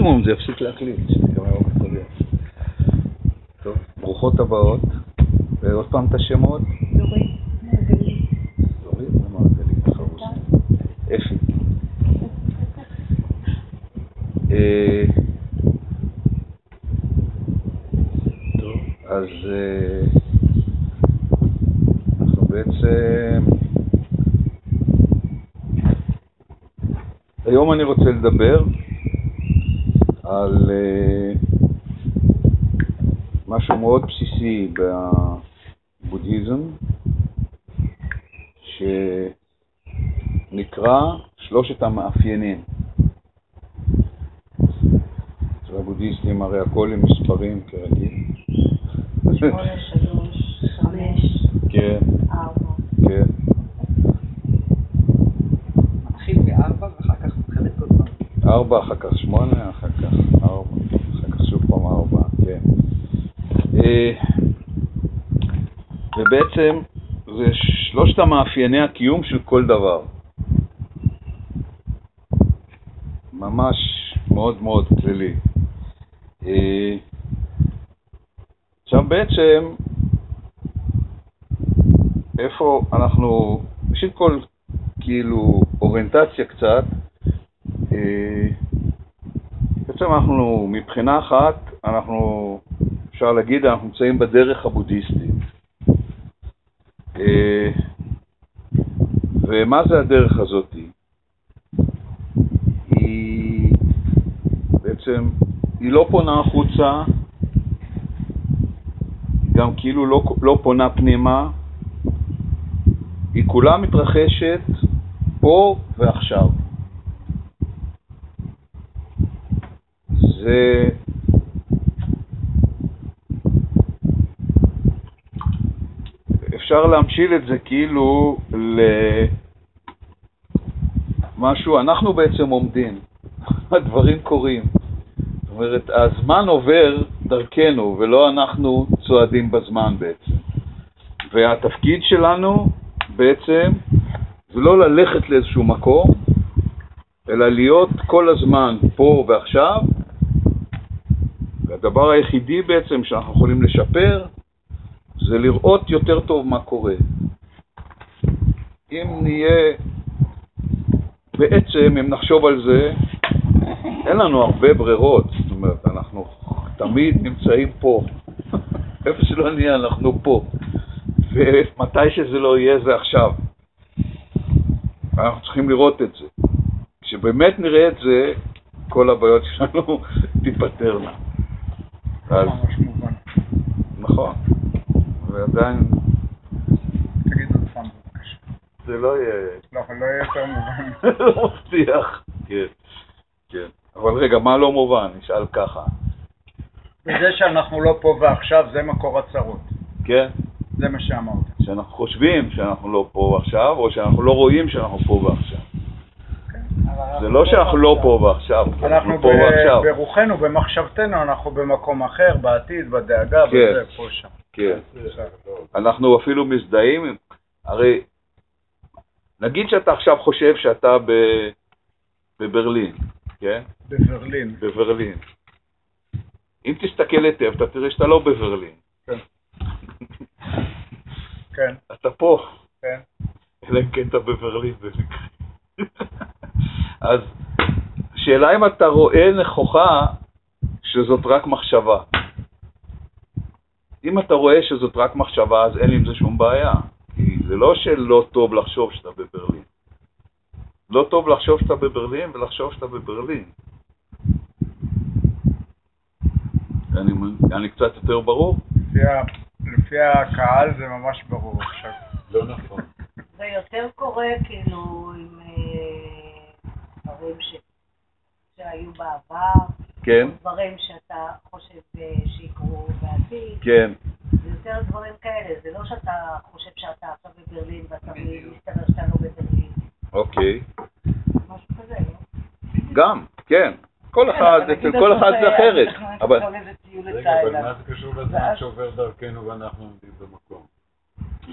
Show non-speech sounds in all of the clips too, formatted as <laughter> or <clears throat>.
מקסימום זה יפסיק להקליט. טוב, ברוכות הבאות. ועוד פעם את השמות. דורית, מרגלית. דורית ומרגלית חרוס. אפי. אה, טוב, אז אה, אנחנו בעצם... היום אני רוצה לדבר על אה, משהו מאוד בסיסי בבודהיזם, שנקרא שלושת המאפיינים. אצל הבודהיסטים הרי הכל עם מספרים כרגיל. שמונה, שלוש, חמש, כן, ארבע. כן. מתחיל מארבע ואחר כך מתחלק כל פעם. ארבע, אחר כך שמונה, אחר כך ארבע, אחר כך שוב פעם ארבע, כן. אה, ובעצם זה שלושת המאפייני הקיום של כל דבר. ממש מאוד מאוד כללי. אה, עכשיו בעצם, איפה אנחנו, ראשית כל, כאילו, אוריינטציה קצת, אה, בעצם אנחנו, מבחינה אחת, אנחנו, אפשר להגיד, אנחנו נמצאים בדרך הבודהיסטית. אה, ומה זה הדרך הזאת? היא בעצם, היא לא פונה החוצה, היא גם כאילו לא, לא פונה פנימה, היא כולה מתרחשת פה ועכשיו. זה אפשר להמשיל את זה כאילו למשהו, אנחנו בעצם עומדים, <laughs> הדברים קורים. זאת אומרת, הזמן עובר דרכנו ולא אנחנו צועדים בזמן בעצם. והתפקיד שלנו בעצם זה לא ללכת לאיזשהו מקום, אלא להיות כל הזמן פה ועכשיו, והדבר היחידי בעצם שאנחנו יכולים לשפר זה לראות יותר טוב מה קורה. אם נהיה, בעצם, אם נחשוב על זה, אין לנו הרבה ברירות, זאת אומרת, אנחנו תמיד נמצאים פה. <laughs> איפה שלא נהיה, אנחנו פה. ומתי שזה לא יהיה, זה עכשיו. אנחנו צריכים לראות את זה. כשבאמת נראה את זה, כל הבעיות שלנו <laughs> תיפתרנה. נכון. ועדיין תגיד עוד פעם בבקשה. זה לא יהיה, לא, אבל לא יהיה יותר מובן. <laughs> לא מבטיח. כן, כן. אבל רגע, מה לא מובן? נשאל ככה. וזה שאנחנו לא פה ועכשיו זה מקור הצרות. כן? זה מה שאמרת. שאנחנו חושבים שאנחנו לא פה ועכשיו, או שאנחנו לא רואים שאנחנו פה ועכשיו. זה לא שאנחנו לא פה ועכשיו, אנחנו אנחנו פה ועכשיו. ברוחנו, במחשבתנו, אנחנו במקום אחר, בעתיד, בדאגה, כן. בזה, פה, שם. כן. אנחנו אפילו מזדהים, הרי נגיד שאתה עכשיו חושב שאתה ב- בברלין, כן? בברלין. בברלין. אם תסתכל היטב, אתה תראה שאתה לא בברלין. כן. <laughs> כן, אתה פה, כן. אלא אם כן אתה בברלין במקרה. <laughs> אז שאלה אם אתה רואה נכוחה שזאת רק מחשבה. אם אתה רואה שזאת רק מחשבה, אז אין עם זה שום בעיה. כי זה לא שלא טוב לחשוב שאתה בברלין. לא טוב לחשוב שאתה בברלין ולחשוב שאתה בברלין. אני, אני קצת יותר ברור? לפי ה- לפי הקהל זה ממש ברור עכשיו. לא נכון. זה יותר קורה כאילו עם אה, דברים ש- שהיו בעבר, כן, דברים שאתה חושב אה, שיקרו בעתיד, כן. זה יותר דברים כאלה, זה לא שאתה חושב שאתה עכשיו בברלין ואתה מסתבר שאתה לא בברלין, אוקיי. משהו כזה, לא? גם, כן. כל אחד, אצל כל אחד זה אחרת. אבל רגע, אבל מה זה קשור לזמן שעובר דרכנו ואנחנו עומדים במקום?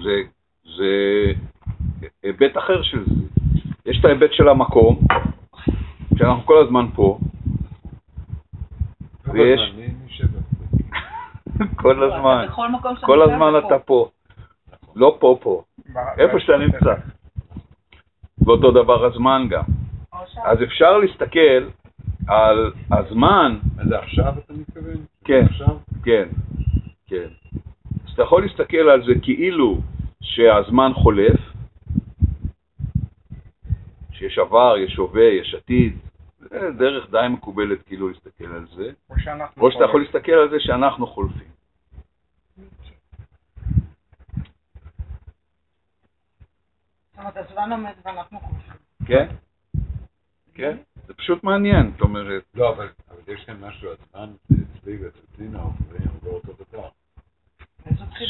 זה, זה היבט אחר של זה. יש את ההיבט של המקום, שאנחנו כל הזמן פה, ויש-. כל הזמן, כל הזמן אתה פה. לא פה פה, איפה שאתה נמצא. ואותו דבר הזמן גם. אז אפשר להסתכל על הזמן, זה עכשיו אתה מתכוון? כן. כן, כן. אז אתה יכול להסתכל על זה כאילו שהזמן חולף, שיש עבר, יש הווה, יש עתיד, זה דרך די מקובלת כאילו להסתכל על זה, או שאנחנו... או שאתה יכול להסתכל על זה שאנחנו חולפים. זאת אומרת, הזמן עומד ואנחנו חושבים. כן? כן? זה פשוט מעניין, זאת אומרת, לא, אבל אבל יש כאן משהו, הזמן אצלי ואצל צינה עוברים לא אותו דבר.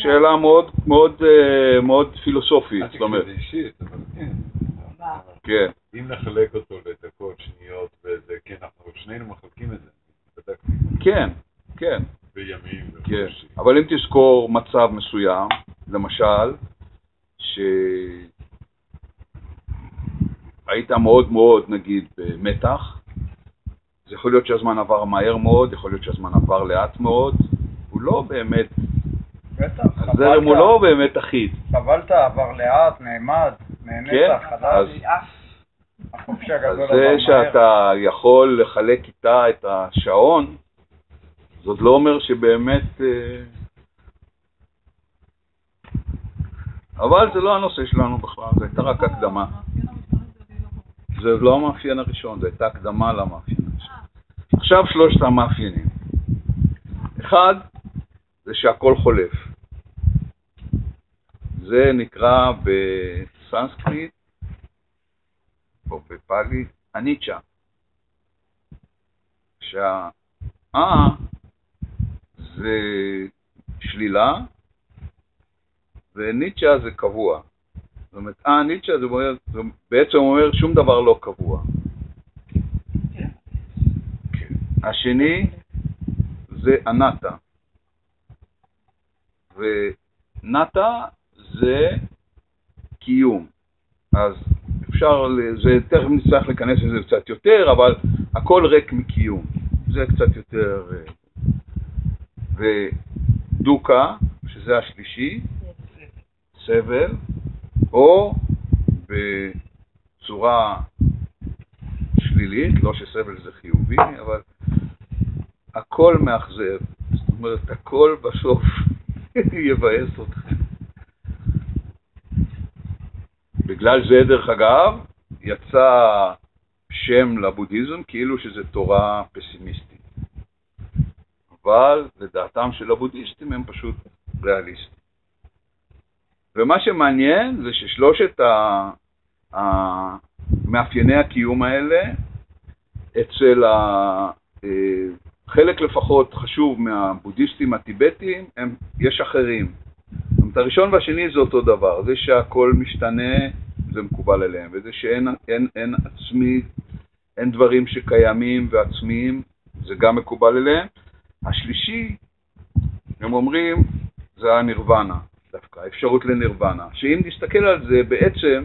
שאלה מאוד מאוד אה, מאוד פילוסופית, זאת אומרת, תקשיב אישית, אבל כן. כן, אם נחלק אותו כן, אנחנו שנינו מחלקים את זה. כן, כן. בימים כן, וחודשים. אבל אם תזכור מצב מסוים, למשל, שהיית מאוד מאוד, נגיד, במתח, זה יכול להיות שהזמן עבר מהר מאוד, יכול להיות שהזמן עבר לאט מאוד, הוא לא באמת, בטח, הזרם הוא לא באמת אחיד, סבלת, עבר לאט, נעמד, נהנית, כן, חדש, זה. שאתה יכול לחלק איתה את השעון, זאת לא אומר שבאמת... אה, אבל זה לא הנושא שלנו בכלל, זו הייתה רק הקדמה. זה לא המאפיין הראשון, זו הייתה הקדמה למאפיין הראשון. עכשיו שלושת המאפיינים. אחד, זה שהכל חולף. זה נקרא בסנסקריט, או בפאלי, הניטשה. שה-אה זה שלילה, וניטשה זה קבוע. זאת אומרת, אה, ניטשה זה, אומר, זה בעצם אומר שום דבר לא קבוע. כן. השני זה אנטה. ונטה זה קיום. אז אפשר, זה תכף נצטרך להיכנס לזה קצת יותר, אבל הכל ריק מקיום. זה קצת יותר... אה, ודוקה, שזה השלישי, סבל, או בצורה שלילית, לא שסבל זה חיובי, אבל הכל מאכזב. זאת אומרת, הכל בסוף <laughs> יבאס אתכם. בגלל זה, דרך אגב, יצא שם לבודהיזם כאילו שזה תורה פסימיסטית. אבל לדעתם של הבודהיסטים הם פשוט ריאליסטים. ומה שמעניין זה ששלושת ה- מאפייני הקיום האלה, אצל ה- אה, חלק לפחות חשוב מהבודהיסטים הטיבטיים, הם, יש אחרים. זאת אומרת, הראשון והשני זה אותו דבר, זה שהכל משתנה, זה מקובל עליהם, וזה שאין אין, אין עצמי, אין דברים שקיימים ועצמיים, זה גם מקובל עליהם. השלישי, הם אומרים, זה הנירוונה, דווקא, האפשרות לנירוונה, שאם נסתכל על זה, בעצם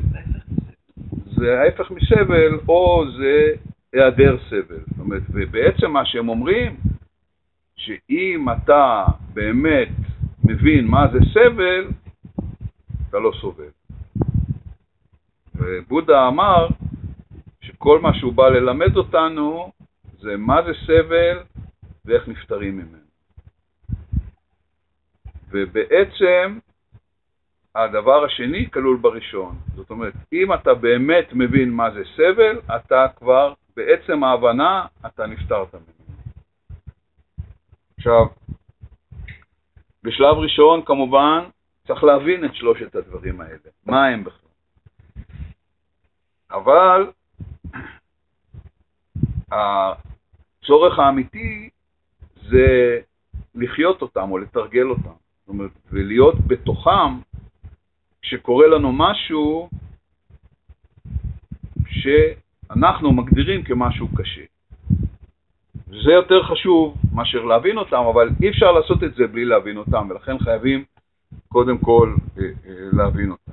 זה ההפך מסבל, או זה היעדר סבל. זאת אומרת, ובעצם מה שהם אומרים, שאם אתה באמת מבין מה זה סבל, אתה לא סובל. ובודה אמר שכל מה שהוא בא ללמד אותנו זה מה זה סבל ואיך נפטרים ממנו. ובעצם הדבר השני כלול בראשון. זאת אומרת, אם אתה באמת מבין מה זה סבל, אתה כבר, בעצם ההבנה, אתה נפטרת ממנו. עכשיו, בשלב ראשון, כמובן, צריך להבין את שלושת הדברים האלה. מה הם בכלל? אבל הצורך האמיתי זה לחיות אותם או לתרגל אותם. זאת אומרת, ולהיות בתוכם כשקורה לנו משהו שאנחנו מגדירים כמשהו קשה. זה יותר חשוב מאשר להבין אותם, אבל אי אפשר לעשות את זה בלי להבין אותם, ולכן חייבים קודם כל אה, אה, להבין אותם.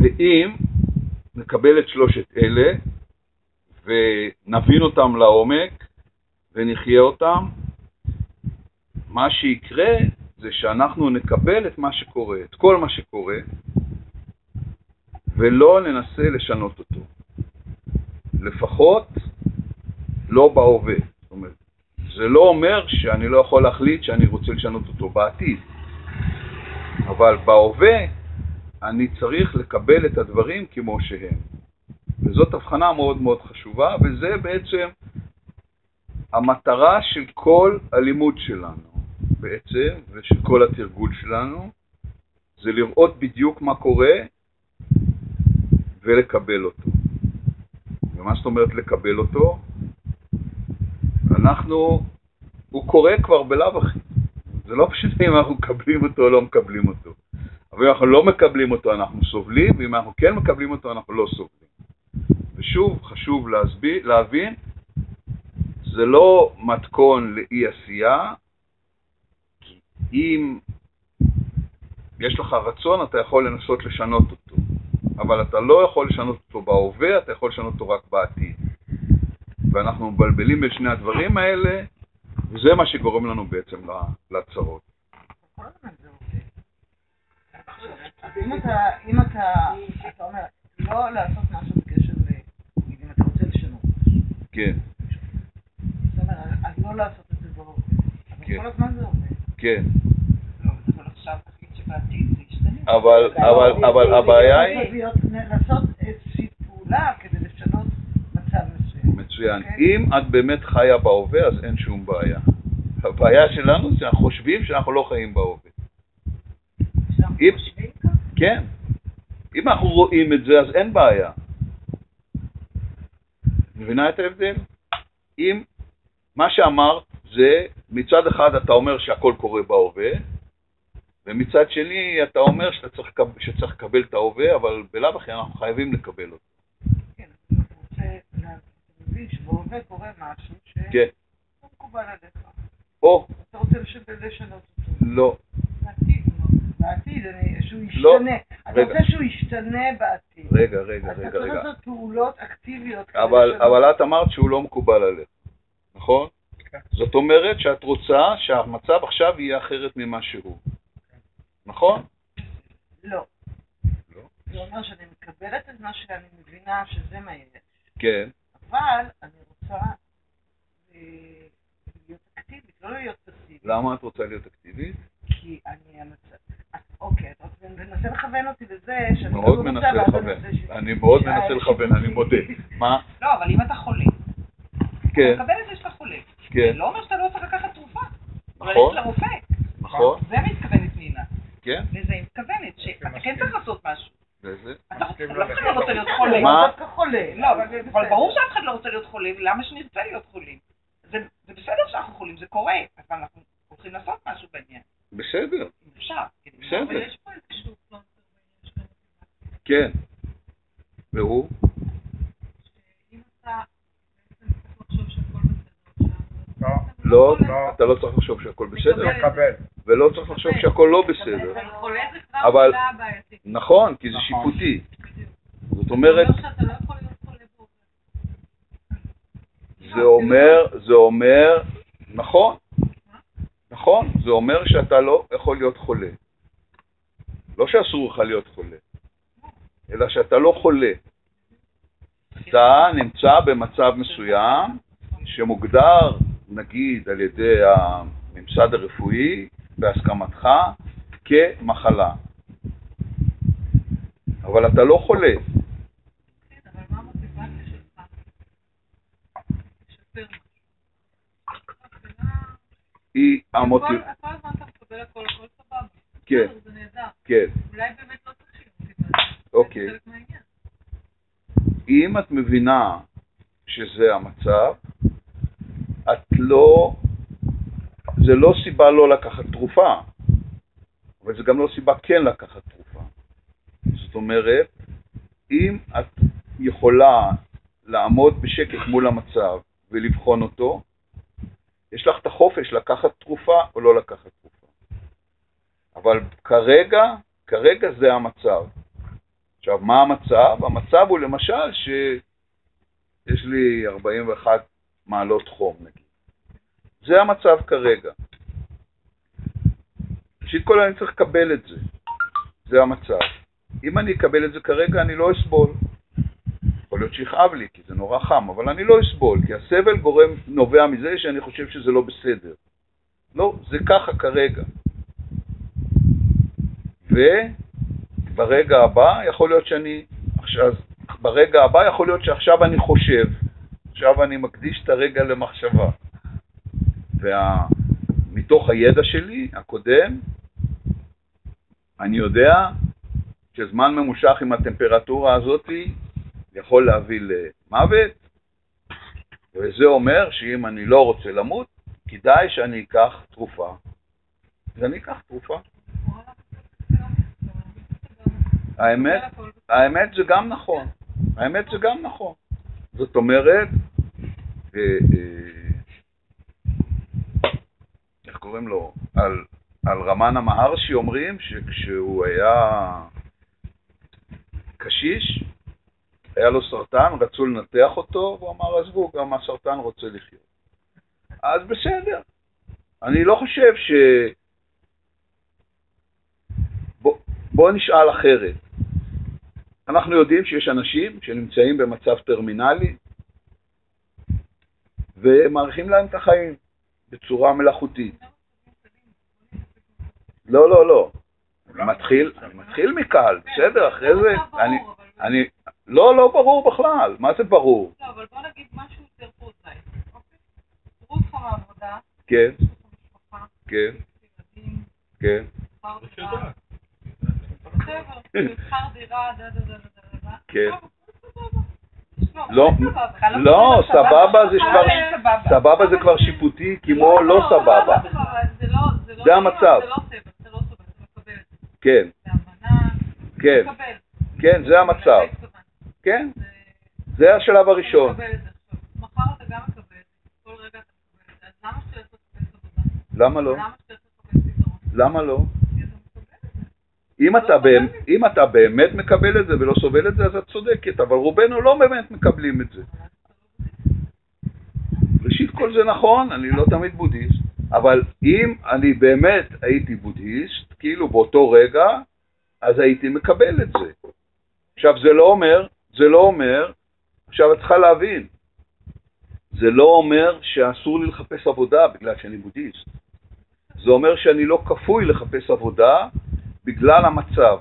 ואם נקבל את שלושת אלה, ונבין אותם לעומק ונחיה אותם, מה שיקרה זה שאנחנו נקבל את מה שקורה, את כל מה שקורה, ולא ננסה לשנות אותו. לפחות לא בהווה. זאת אומרת, זה לא אומר שאני לא יכול להחליט שאני רוצה לשנות אותו בעתיד, אבל בהווה אני צריך לקבל את הדברים כמו שהם. וזאת הבחנה מאוד מאוד חשובה, וזה בעצם המטרה של כל הלימוד שלנו בעצם, ושל כל התרגול שלנו, זה לראות בדיוק מה קורה ולקבל אותו. ומה זאת אומרת לקבל אותו? אנחנו, הוא קורה כבר בלאו הכי. זה לא משנה אם אנחנו מקבלים אותו או לא מקבלים אותו. אבל אם אנחנו לא מקבלים אותו אנחנו סובלים, ואם אנחנו כן מקבלים אותו אנחנו לא סובלים. ושוב, חשוב להסביר, להבין, זה לא מתכון לאי עשייה, אם יש לך רצון אתה יכול לנסות לשנות אותו, אבל אתה לא יכול לשנות אותו בהווה, אתה יכול לשנות אותו רק בעתיד. ואנחנו מבלבלים בין שני הדברים האלה, וזה מה שגורם לנו בעצם לצרות. עובד. אם אתה, אם אתה, אתה אומר, לא לעשות משהו בקשר ל... אם אתה רוצה לשנות משהו. כן, זאת אומרת, אז לא לעשות את זה בהווה. אבל כן. כל הזמן זה עובד. כן. לא, אבל עכשיו תחליט שבעתיד. אבל, אבל, אבל הבעיה היא... לעשות איזושהי פעולה כדי לשנות מצב מסוים. מצוין. אוקיי? אם את באמת חיה בהווה, אז אין שום בעיה. הבעיה שלנו זה שאנחנו חושבים שאנחנו לא חיים בהווה. אם, כן. אם אנחנו רואים את זה, אז אין בעיה. מבינה את ההבדל? אם מה שאמרת זה, מצד אחד אתה אומר שהכל קורה בהווה, ומצד שני אתה אומר שאתה צריך, שצריך לקבל את ההווה, אבל בלאו הכי אנחנו חייבים לקבל אותו. כן, אתה רוצה, לה- אתה מבין שבהווה קורה משהו שלא כן. מקובל עליך. או, אתה רוצה לש- לשנות אותו. לא. בעתיד, בעתיד, אני- שהוא לא. ישתנה. אתה רגע. רוצה שהוא ישתנה בעתיד. רגע, רגע, אתה רגע, צריך רגע. לעשות פעולות אקטיביות. אבל את אמרת שהוא לא מקובל עליך, נכון? כן. זאת אומרת שאת רוצה שהמצב עכשיו יהיה אחרת ממה שהוא. נכון? לא. לא. זה אומר שאני מקבלת את מה שאני מבינה שזה מה יש, כן. אבל אני רוצה אה, להיות אקטיבית, לא להיות פסיבית. למה את רוצה להיות אקטיבית? כי אני המצב... אז אוקיי, אתה מנסה לכוון אותי לזה שאני מאוד מנסה לכוון. אני מאוד מנסה לכוון, אני מודה. מה? <laughs> לא, אבל אם אתה חולה, כן, אתה מקבל את זה שאתה חולה. כן, זה לא אומר שאתה לא צריך לקחת תרופה. אבל נכון, ללכת לרופא. נכון, זה מתכוונת. כן, לזה היא מתכוונת, שאתה כן צריך לעשות משהו. אתה לא לא רוצה להיות חולה. מה? לא, אבל. ברור שאף אחד לא רוצה להיות חולה, ולמה שנרצה להיות חולים? זה בסדר שאנחנו חולים, זה קורה, אבל אנחנו הולכים לעשות משהו בעניין, בסדר, אפשר. בסדר. כן. והוא? לא, לא, לא. אתה לא צריך לחשוב שהכל בסדר. ולא צריך לחשוב שהכל לא בסדר. אבל זה. נכון, כי זה נכון. שיפוטי. זאת זה אומרת, אומר שאתה לא בו. זה אומר, זה אומר, נכון, נכון, זה אומר שאתה לא יכול להיות חולה. לא שאסור לך להיות חולה, אלא שאתה לא חולה. אתה נמצא במצב מסוים שמוגדר, נגיד, על ידי הממסד הרפואי, בהסכמתך, כמחלה. אבל אתה לא חולה. משהו. היא המוטיב... כל הזמן אתה מקבל הכל, הכל סבבה. כן, זה נהדר. כן, אולי באמת לא צריך מוטיבציה. אוקיי. אם את מבינה שזה המצב, את לא, זה לא סיבה לא לקחת תרופה, אבל זה גם לא סיבה כן לקחת תרופה. זאת אומרת, אם את יכולה לעמוד בשקט מול המצב ולבחון אותו, יש לך את החופש לקחת תרופה או לא לקחת תרופה. אבל כרגע, כרגע זה המצב. עכשיו, מה המצב? המצב הוא למשל יש לי 41 מעלות חום נגיד. זה המצב כרגע. ראשית כל אני צריך לקבל את זה, זה המצב. אם אני אקבל את זה כרגע אני לא אסבול. יכול להיות שיכאב לי, כי זה נורא חם, אבל אני לא אסבול, כי הסבל גורם, נובע מזה שאני חושב שזה לא בסדר. לא, זה ככה כרגע. וברגע הבא יכול להיות שאני, עכשיו, ברגע הבא יכול להיות שעכשיו אני חושב, עכשיו אני מקדיש את הרגע למחשבה. ומתוך הידע שלי, הקודם, אני יודע שזמן ממושך עם הטמפרטורה הזאת יכול להביא למוות, וזה אומר שאם אני לא רוצה למות, כדאי שאני אקח תרופה. אז אני אקח תרופה. האמת, האמת זה גם נכון. האמת זה גם נכון. זאת אומרת, אה, אה, קוראים לו? על, על רמן המהרשי אומרים שכשהוא היה קשיש, היה לו סרטן, רצו לנתח אותו, והוא אמר, עזבו, גם הסרטן רוצה לחיות. אז בסדר. אני לא חושב ש... בוא, בוא נשאל אחרת. אנחנו יודעים שיש אנשים שנמצאים במצב טרמינלי ומאריכים להם את החיים בצורה מלאכותית. לא, לא, לא. מתחיל, מתחיל מקל, בסדר, אחרי זה, אני, אני, לא, לא ברור בכלל, מה זה ברור? לא, אבל בוא נגיד משהו יותר פרוזאי, אוקיי? פיטרו אותך מהעבודה, כן, כן, כן. כן. לא, סבבה. לא, סבבה זה כבר, סבבה. זה כבר שיפוטי כמו לא סבבה. לא, לא, זה המצב. זה לא סבל, זה לא סבל, אתה מקבל את זה. כן, כן. כן, זה המצב. כן, זה השלב הראשון. למה לא? למה לא? אם אתה, באמת, אם אתה באמת מקבל את זה ולא סובל את זה, אז את צודקת, אבל רובנו לא באמת מקבלים את זה. ראשית כל זה נכון, אני לא תמיד בודהיסט, אבל אם אני באמת הייתי בודהיסט, כאילו באותו רגע, אז הייתי מקבל את זה. עכשיו זה לא אומר, זה לא אומר, עכשיו את צריכה להבין, זה לא אומר שאסור לי לחפש עבודה בגלל שאני בודהיסט. זה אומר שאני לא כפוי לחפש עבודה בגלל המצב.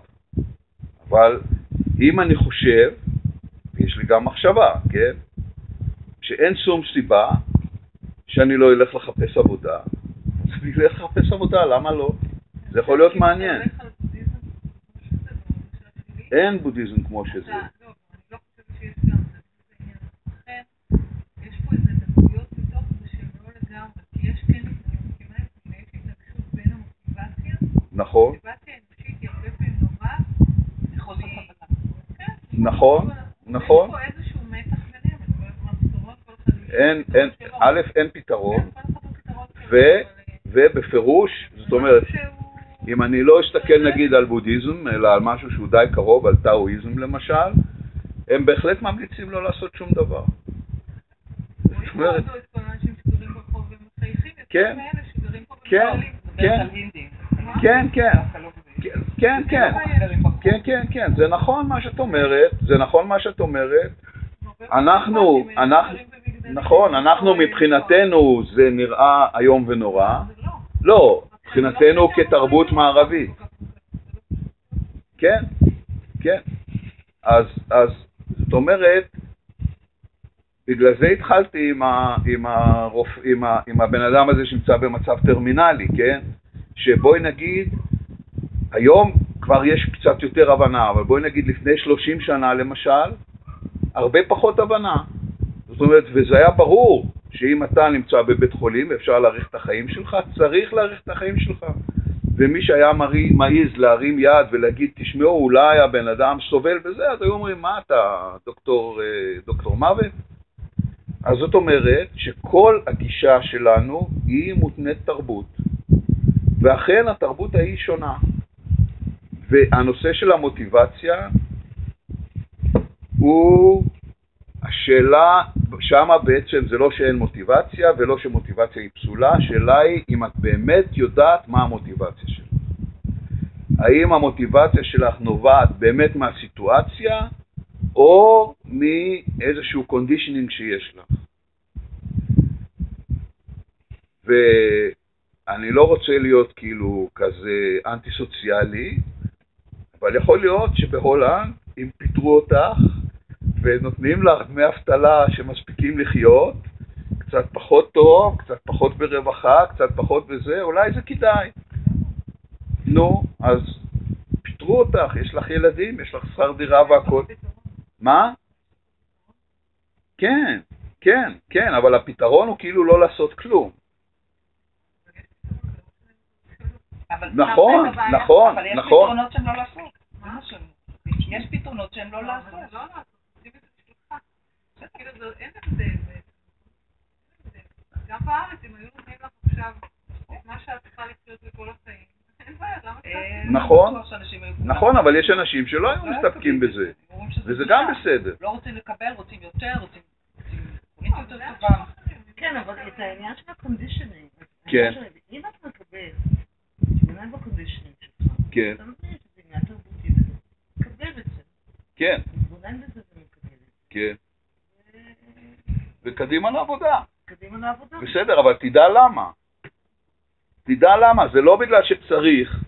אבל אם אני חושב, ויש לי גם מחשבה, כן, שאין שום סיבה שאני לא אלך לחפש עבודה, אלך לחפש עבודה, למה לא? זה יכול להיות מעניין. שלי, אין בודהיזם כמו שזה. לא, לא לא כן, נכון, קבלה. כן, נכון, נכון. לא אין, אין. א', אין פתרון, כן, ו- ובפירוש, זאת אומרת, אם אני לא אסתכל נגיד על בודהיזם, אלא על משהו שהוא די קרוב, על טאואיזם למשל, הם בהחלט ממליצים לא לעשות שום דבר. זאת אומרת, כן. כן. כן. כן, כן, לא בזה. כן, כן, כן, כן, כן, כן, זה נכון מה שאת אומרת, זה נכון מה שאת אומרת, אנחנו, הרבה אנחנו, במגדלים. נכון, אנחנו מבחינתנו זה נראה איום ונורא. לא, מבחינתנו כתרבות מערבית, כן, כן, אז, אז זאת אומרת, בגלל זה התחלתי עם, ה, עם, הרופ, עם, ה, עם הבן אדם הזה שנמצא במצב טרמינלי, כן? שבואי נגיד, היום כבר יש קצת יותר הבנה, אבל בואי נגיד לפני 30 שנה למשל, הרבה פחות הבנה. זאת אומרת, וזה היה ברור שאם אתה נמצא בבית חולים ואפשר להאריך את החיים שלך, צריך להאריך את החיים שלך. ומי שהיה מעז להרים יד ולהגיד, תשמעו, אולי הבן אדם סובל בזה, אז היו אומרים, מה אתה, דוקטור, אה, דוקטור מוות? אז זאת אומרת שכל הגישה שלנו היא מותנית תרבות, ואכן התרבות ההיא שונה. והנושא של המוטיבציה הוא השאלה, שמה בעצם זה לא שאין מוטיבציה ולא שמוטיבציה היא פסולה, השאלה היא אם את באמת יודעת מה המוטיבציה שלך. האם המוטיבציה שלך נובעת באמת מהסיטואציה או מאיזשהו conditioning שיש לך. ואני לא רוצה להיות כאילו כזה אנטי סוציאלי, אבל יכול להיות שבהולנד, אם פיטרו אותך ונותנים לך דמי אבטלה שמספיקים לחיות, קצת פחות טוב, קצת פחות ברווחה, קצת פחות בזה, אולי זה כדאי. נו, אז פיטרו אותך, יש לך ילדים, יש לך שכר דירה והכל. מה? כן, כן, כן, אבל הפתרון הוא כאילו לא לעשות כלום. אבל נכון, אבל יש נכון, אבל יש נכון. פתרונות שהם לא לעשות. יש פתרונות שהם לא לעשות. אבל לא לעשות, עושים את זה בשבילך. כאילו, זה- אין הבדל. גם בארץ, אם היו נותנים לך עכשיו את מה שאת צריכה לחיות לכל החיים, אה? נכון. לא נכון, אבל יש אנשים שלא היו לא מסתפקים בזה, וזה. גם בסדר. לא רוצים לקבל, רוצים יותר, רוצים תוכנית יותר טובה. כן, אבל את העניין של ה conditioning. כן. אם את מקבל, שבאמת ב conditioning שלך, כן, אתה מבין שזה עניין תרבותי מקבל את זה, כן, מתבונן בזה ומקבל את זה. כן. וקדימה לעבודה. קדימה לעבודה. בסדר, אבל תדע למה. תדע למה, זה לא בגלל שצריך,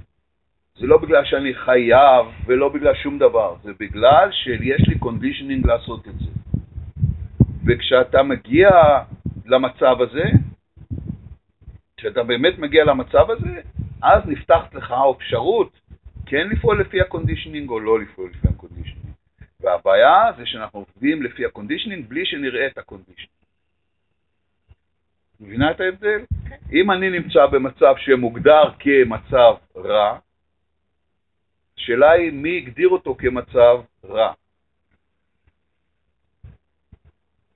זה לא בגלל שאני חייב ולא בגלל שום דבר, זה בגלל שיש לי conditioning לעשות את זה. וכשאתה מגיע למצב הזה, כשאתה באמת מגיע למצב הזה, אז נפתחת לך האפשרות כן לפעול לפי ה conditioning או לא לפעול לפי ה conditioning. והבעיה זה שאנחנו עובדים לפי ה conditioning בלי שנראה את ה conditioning. מבינה את ההבדל? אם אני נמצא במצב שמוגדר כמצב רע, השאלה היא מי הגדיר אותו כמצב רע.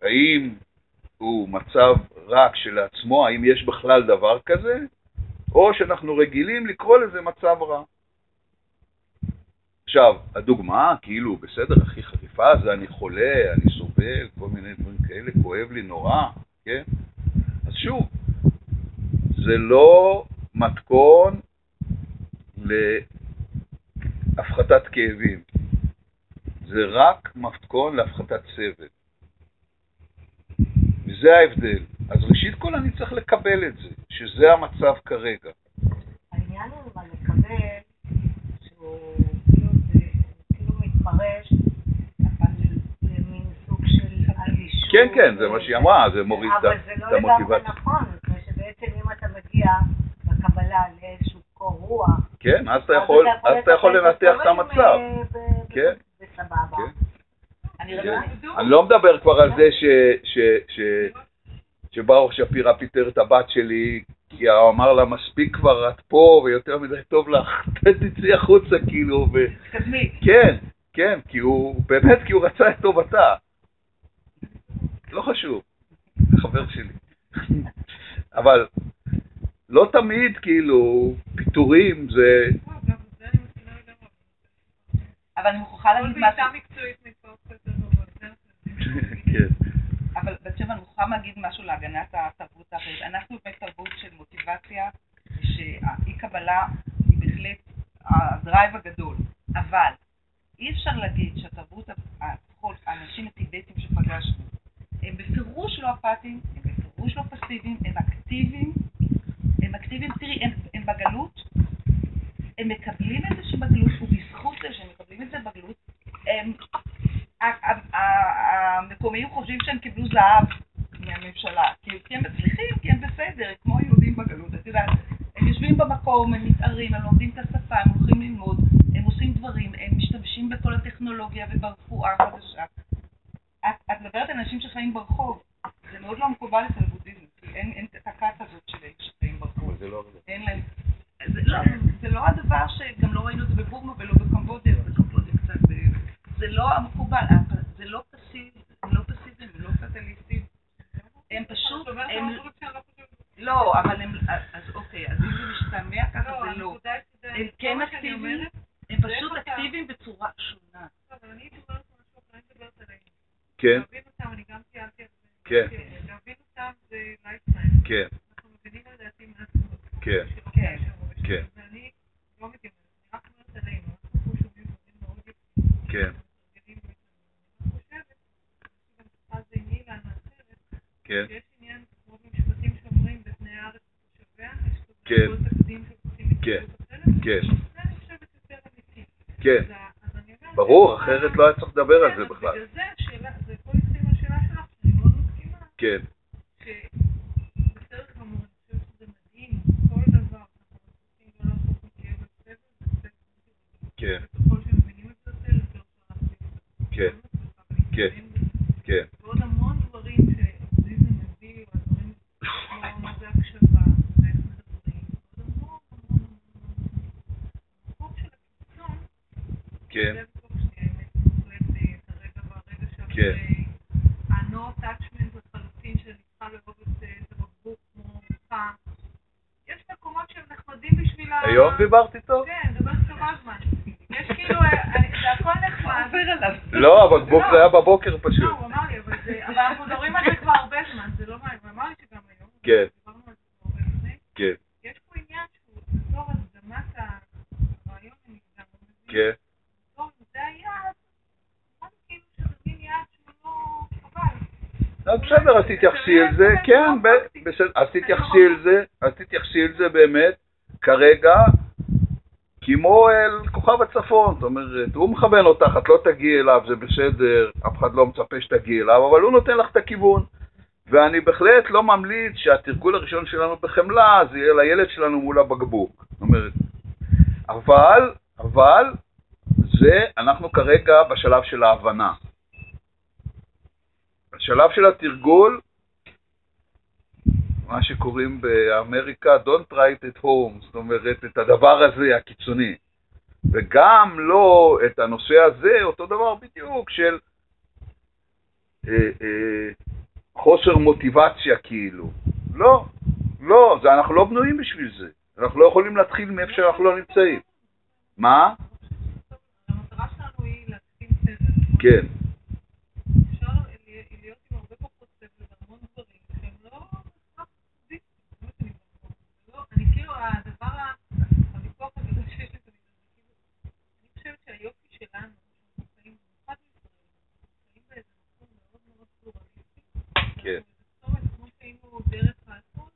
האם הוא מצב רע כשלעצמו, האם יש בכלל דבר כזה, או שאנחנו רגילים לקרוא לזה מצב רע. עכשיו, הדוגמה, כאילו, בסדר, הכי חריפה זה אני חולה, אני סובל, כל מיני דברים כאלה, כואב לי נורא, כן? שוב, זה לא מתכון להפחתת כאבים, זה רק מתכון להפחתת סבל. וזה ההבדל. אז ראשית כל אני צריך לקבל את זה, שזה המצב כרגע. העניין הוא אבל לקבל שהוא כאילו כאילו מתפרש למין סוג של אדישות. כן, כן, זה מה שהיא אמרה, זה מוריד את ה- אבל זה לא לגמרי המוטיבציה. נכון, מפני שבעצם אם אתה מגיע בקבלה לאיזשהו קור רוח, כן, אז אתה יכול, אז אתה יכול לנתח את המצב. כן. בסבבה. כן. אני כן. אני לא מדבר כבר על זה שברוך שפירא פיטר את הבת שלי, כי הוא אמר לה, מספיק כבר, את פה, ויותר מדי טוב לך, <laughs> תצאי החוצה, כאילו, ו... תקדמי. כן, כן, כי הוא, באמת, כי הוא רצה את טובתה. לא חשוב, זה חבר שלי. אבל לא תמיד, כאילו, פיטורים זה... לא. אבל אני מוכרחה להגיד משהו. יודעים. <laughs> כן, אבל בעצם אני מוכרחה להגיד משהו להגנת התרבות האחרת. אנחנו באמת תרבות של מוטיבציה, שהאי קבלה היא בהחלט הדרייב הגדול. אבל אי אפשר להגיד שהתרבות, האנשים הטיבטים שפגשנו, הם בפירוש לא אפאתיים, הם בפירוש לא פסיביים, הם אקטיביים, הם אקטיביים, תראי, הם, הם בגלות, הם מקבלים את זה שבגלות, ובזכות זה שהם מקבלים את זה בגלות, הם, המקומיים חושבים שהם קיבלו זהב מהממשלה, כי הם מצליחים, כי הם בסדר, כמו היהודים בגלות, את יודעת, הם יושבים במקום, הם מתערים, הם לומדים את השפה, הם הולכים ללמוד, הם עושים דברים, הם משתמשים בכל הטכנולוגיה וברפואה החדשה. את, מדברת על אנשים שחיים ברחוב, זה מאוד לא מקובל אצל בודהיזם, כי אין, את הכת הזאת של אלה שחיים ברחוב. זה לא... אין להם... זה לא, זה לא הדבר שגם לא ראינו את זה בבורמה ולא בקמבודיה, בקמבודיה קצת, זה לא המקובל, זה לא פסיב, הם לא פסיביים, הם לא פטליסטים, הם פשוט, הם, לא לא. לא, אבל הם, אז אוקיי, אז אם זה משתמע ככה לא, זה לא, היחידה- הם כן שאני אקטיביים, הם פשוט אקטיביים בצורה שונה. לא, אבל אני הייתי אומרת משהו אחר, אני מדברת עלינו. כן, להבין אותם, אני גם כן, להבין אותם זה לייפטיים. כן, אנחנו מבינים לדעתי מה זאת כן, כן, כן. ואני לא מתיימרת, אני רק אומרת עלינו, אנחנו פה שומעים דברים מאוד יפים. כן, מתרגלים ואני חושבת, שגם צריכה זה עם אילן אחרת, כן, שיש עניין, כמו במשפטים שאומרים, בתנאי הארץ ותושביה, יש כזה כן. כל תקדים שרוצים כן. מציאות אחרת, כן, זה אני חושבת יותר אמיתי. כן. אז ה- אז אני אומרת, ברור, יש אחרת לך- לא היה צריך לדבר על כן, זה אז בכלל. בגלל זה השאלה, זה הכל התחיל מהשאלה שלך, שאני מאוד מסכימה, כן, שבסדר גמור, אני חושבת שזה מדהים, כל דבר שאנחנו עושים לא להפוך מכאב לסבל, זה סבל. כן, וככל שמבינים את זה יותר, יותר אפשר להחזיק כן, כן, כן, ועוד המון דברים שבודהיזם מביא, או הדברים כמו מה זה הקשבה, ואיך מדברים, עוד המון המון המון. המקום של הקיצון, כן, זה מקום שנייה, האמת, בהחלט אה, כרגע ברגע כן. שאחרי ה-no attachment לחלוטין, שאני צריכה לאהוב את אה, את הבקבוק כמו אותך. יש מקומות שהם נחמדים בשביל ה... היום דיברת איתו? כן, דבר איתו זמן. יש כאילו, אה, זה הכל נחמד. לא, הבקבוק זה היה בבוקר לא, פשוט. הוא אמר לי, אבל זה, אבל אנחנו מדברים על זה כבר הרבה זמן, זה לא מה, הוא אמר לי שגם היום, כן. כן, יש פה עניין שהוא בתור הקדמת הרעיון, אני גם לא כן, זה היעד, כאילו שזה מין יעד שהוא לא חבל. בסדר, אז תתייחסי אל זה, כן, ב- בסדר, אז תתייחסי אל זה, אז תתייחסי אל זה באמת, כרגע, כמו אל כוכב הצפון, זאת אומרת, הוא מכוון אותך, את לא תגיעי אליו, זה בסדר, אף אחד לא מצפה שתגיעי אליו, אבל הוא נותן לך את הכיוון. ואני בהחלט לא ממליץ שהתרגול הראשון שלנו בחמלה זה יהיה לילד שלנו מול הבקבוק. זאת אומרת, אבל, אבל, זה, אנחנו כרגע בשלב של ההבנה. בשלב של התרגול, מה שקוראים באמריקה, Don't try it at home, זאת אומרת, את הדבר הזה הקיצוני. וגם לא את הנושא הזה, אותו דבר בדיוק של אה, אה, חוסר מוטיבציה כאילו. לא, לא, זה, אנחנו לא בנויים בשביל זה. אנחנו לא יכולים להתחיל מאיפה שאנחנו לא נמצאים. מה? המטרה שלנו היא להתקין סבל. כן, אפשר להיות עם הרבה פחות סבל והמון דברים שהם לא בהכרח בודהיסטים, זה מה שאני אומרת. זה לא- אני כאילו, הדבר, ה- הוויכוח הגדול שיש לי תמיד, זה כאילו, אני חושבת שהיופי שלנו, שאנחנו חיים, במיוחד בישראל, אנחנו חיים באיזה מקום מאוד מאוד פלורליסטי. כן. אנחנו איזה צומת, כמו שהיינו דרך האסון,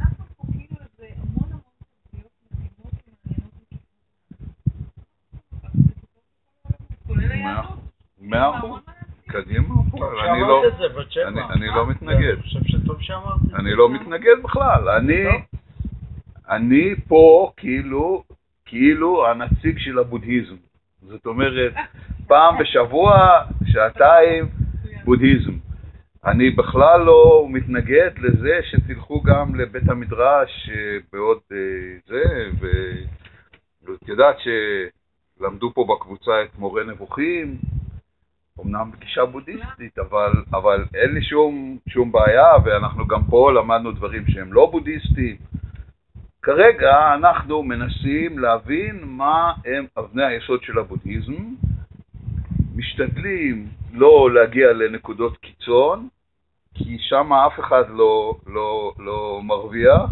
אנחנו פה כאילו איזה המון המון תרבויות מדהימות ומעניינות מכיוון כולל היהדות. מאה אחוז. קדימה, טוב אני לא, שאמרת את זה, בת שבע. אני- אני לא מתנגד. אני חושב שטוב שאמרת את זה. אני לא מתנגד בכלל. אני, טוב. אני פה כאילו, כאילו הנציג של הבודהיזם. זאת אומרת, פעם בשבוע, שעתיים, בודהיזם. אני בכלל לא מתנגד לזה שתלכו גם לבית המדרש אה, בעוד אה, זה, ואת יודעת שלמדו פה בקבוצה את מורה נבוכים, אמנם בגישה בודהיסטית, אבל, אבל אין לי שום, שום בעיה, ואנחנו גם פה למדנו דברים שהם לא בודהיסטיים. כרגע אנחנו מנסים להבין מה הם אבני היסוד של הבודהיזם, משתדלים לא להגיע לנקודות קיצון, כי שם אף אחד לא, לא, לא מרוויח,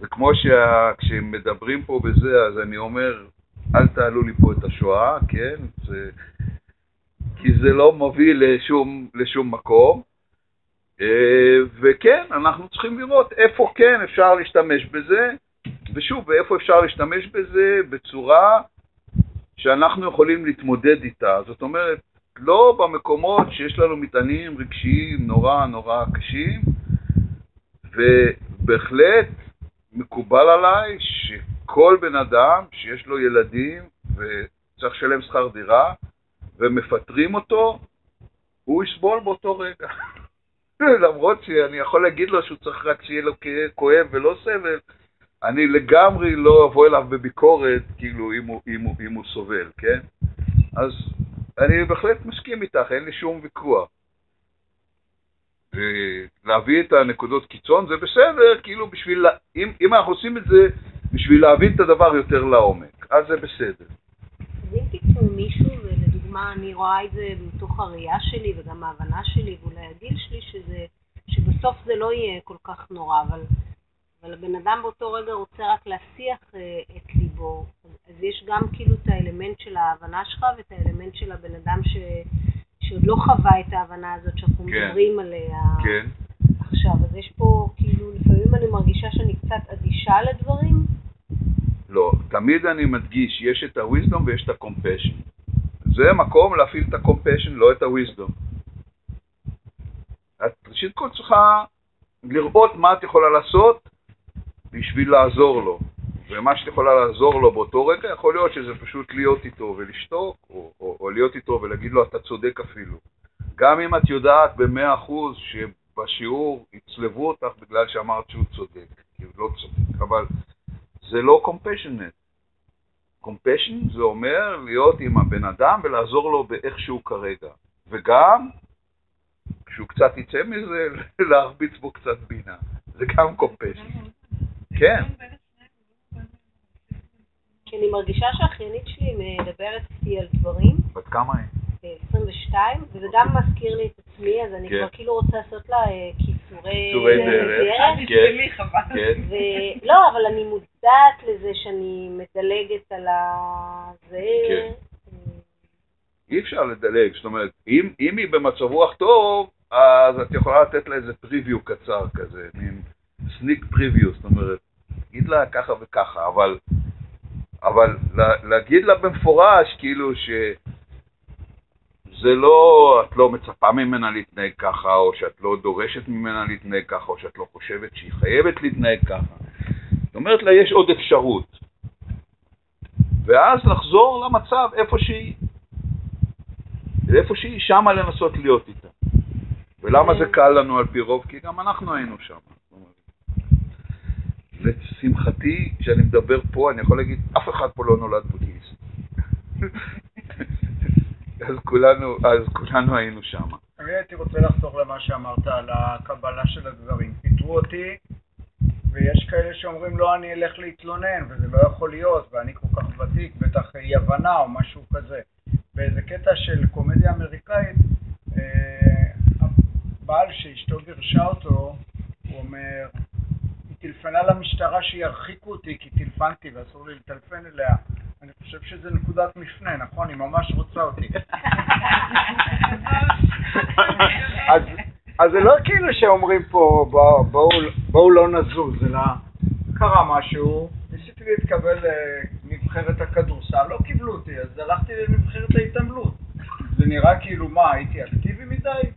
וכמו שכשמדברים פה בזה, אז אני אומר, אל תעלו לי פה את השואה, כן? זה, כי זה לא מוביל לשום, לשום מקום. אה, וכן, אנחנו צריכים לראות איפה כן אפשר להשתמש בזה, ושוב, ואיפה אפשר להשתמש בזה בצורה שאנחנו יכולים להתמודד איתה. זאת אומרת, לא במקומות שיש לנו מטענים רגשיים נורא נורא קשים, ובהחלט מקובל עליי שכל בן אדם שיש לו ילדים וצריך לשלם שכר דירה ומפטרים אותו, הוא יסבול באותו רגע. <laughs> למרות שאני יכול להגיד לו שהוא צריך רק שיהיה לו כואב ולא סבל, אני לגמרי לא אבוא אליו בביקורת, כאילו, אם הוא, אם הוא, אם הוא סובל, כן? אז אני בהחלט מסכים איתך, אין לי שום ויכוח. להביא את הנקודות קיצון זה בסדר, כאילו בשביל, אם, אם אנחנו עושים את זה בשביל להבין את הדבר יותר לעומק, אז זה בסדר. אז אם תקראו מישהו, מה אני רואה את זה מתוך הראייה שלי וגם ההבנה שלי ואולי הגיל שלי, שזה, שבסוף זה לא יהיה כל כך נורא, אבל, אבל הבן אדם באותו רגע רוצה רק להסיח אה, את ליבו. אז, אז יש גם כאילו את האלמנט של ההבנה שלך ואת האלמנט של הבן אדם ש, שעוד לא חווה את ההבנה הזאת שאנחנו כן. מדברים עליה כן. עכשיו. אז יש פה, כאילו, לפעמים אני מרגישה שאני קצת אדישה לדברים. לא, תמיד אני מדגיש, יש את ה-wisdom ויש את ה-compassion. זה מקום להפעיל את ה-compassion, לא את ה-wisdom. את ראשית כל צריכה לראות מה את יכולה לעשות בשביל לעזור לו. ומה שאת יכולה לעזור לו באותו רגע, יכול להיות שזה פשוט להיות איתו ולשתוק, או, או, או להיות איתו ולהגיד לו, אתה צודק אפילו. גם אם את יודעת במאה אחוז שבשיעור יצלבו אותך בגלל שאמרת שהוא צודק, כי הוא לא צודק, אבל זה לא compassionate. Compassion זה אומר להיות עם הבן אדם ולעזור לו באיכשהו כרגע. וגם, כשהוא קצת יצא מזה, <laughs> להרביץ בו קצת בינה. זה גם compassion. כן. כי אני מרגישה שהאחיינית שלי מדברת איתי על דברים, בת כמה היא? אה, 22, וזה גם מזכיר לי את עצמי, אז אני כן. כבר כאילו רוצה לעשות לה אה, קיצורי דרך. חבל. כן. ולא, <laughs> אבל אני מודעת לזה שאני מדלגת על הזה. כן. אי אפשר לדלג, זאת אומרת, אם, אם היא במצב רוח טוב, אז את יכולה לתת לה איזה פריוויו קצר כזה, מין סניק פריוויו, זאת אומרת, תגיד לה ככה וככה, אבל, אבל לה, להגיד לה במפורש, כאילו ש... זה לא, את לא מצפה ממנה להתנהג ככה, או שאת לא דורשת ממנה להתנהג ככה, או שאת לא חושבת שהיא חייבת להתנהג ככה. זאת אומרת לה, יש עוד אפשרות. ואז לחזור למצב איפה שהיא. איפה שהיא, שמה לנסות להיות איתה. ולמה זה קל לנו על פי רוב? כי גם אנחנו היינו שם. לשמחתי, כשאני מדבר פה, אני יכול להגיד, אף אחד פה לא נולד בודהיסט. אז כולנו, אז כולנו היינו שם. אני הייתי רוצה לחזור למה שאמרת על הקבלה של הדברים. פיטרו אותי, ויש כאלה שאומרים לא, אני אלך להתלונן, וזה לא יכול להיות, ואני כל כך ותיק, בטח אי הבנה או משהו כזה. באיזה קטע של קומדיה אמריקאית, אה, הבעל שאשתו גירשה אותו, הוא אומר, היא טלפנה למשטרה שירחיקו אותי כי טלפנתי ואסור לי לטלפן אליה. אני חושב שזה נקודת מפנה, נכון? היא ממש רוצה אותי. אז, אז זה לא כאילו שאומרים פה בואו, לא נזוז, אלא קרה משהו, ניסיתי להתקבל לנבחרת הכדורסל, לא קיבלו אותי, אז הלכתי לנבחרת ההתעמלות. זה נראה כאילו מה, הייתי אקטיבי מדי?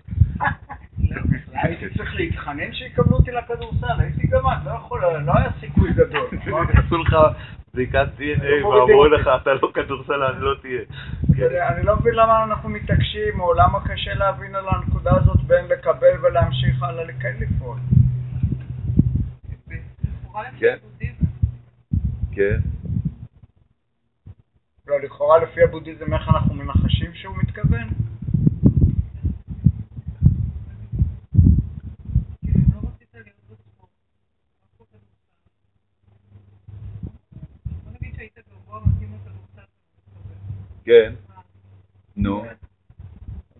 הייתי צריך להתחנן שיקבלו אותי לכדורסל, הייתי גמד, לא יכול, לא היה סיכוי גדול. <laughs> עשו לך בדיקת DNA ואמרו לך, אתה לא כדורסלן, לא תהיה. אני- אני לא מבין למה אנחנו מתעקשים, או למה קשה להבין על הנקודה הזאת בין לקבל ולהמשיך הלאה לכן לפעול. כן. כן. לא, לכאורה לפי הבודהיזם איך אנחנו מנחשים שהוא מתכוון? כאילו, אם לא רצית להיות בספורט, רק בכדורסל. בוא נגיד שהיית גבוה מתאים לכדורסל, כן. נו. אז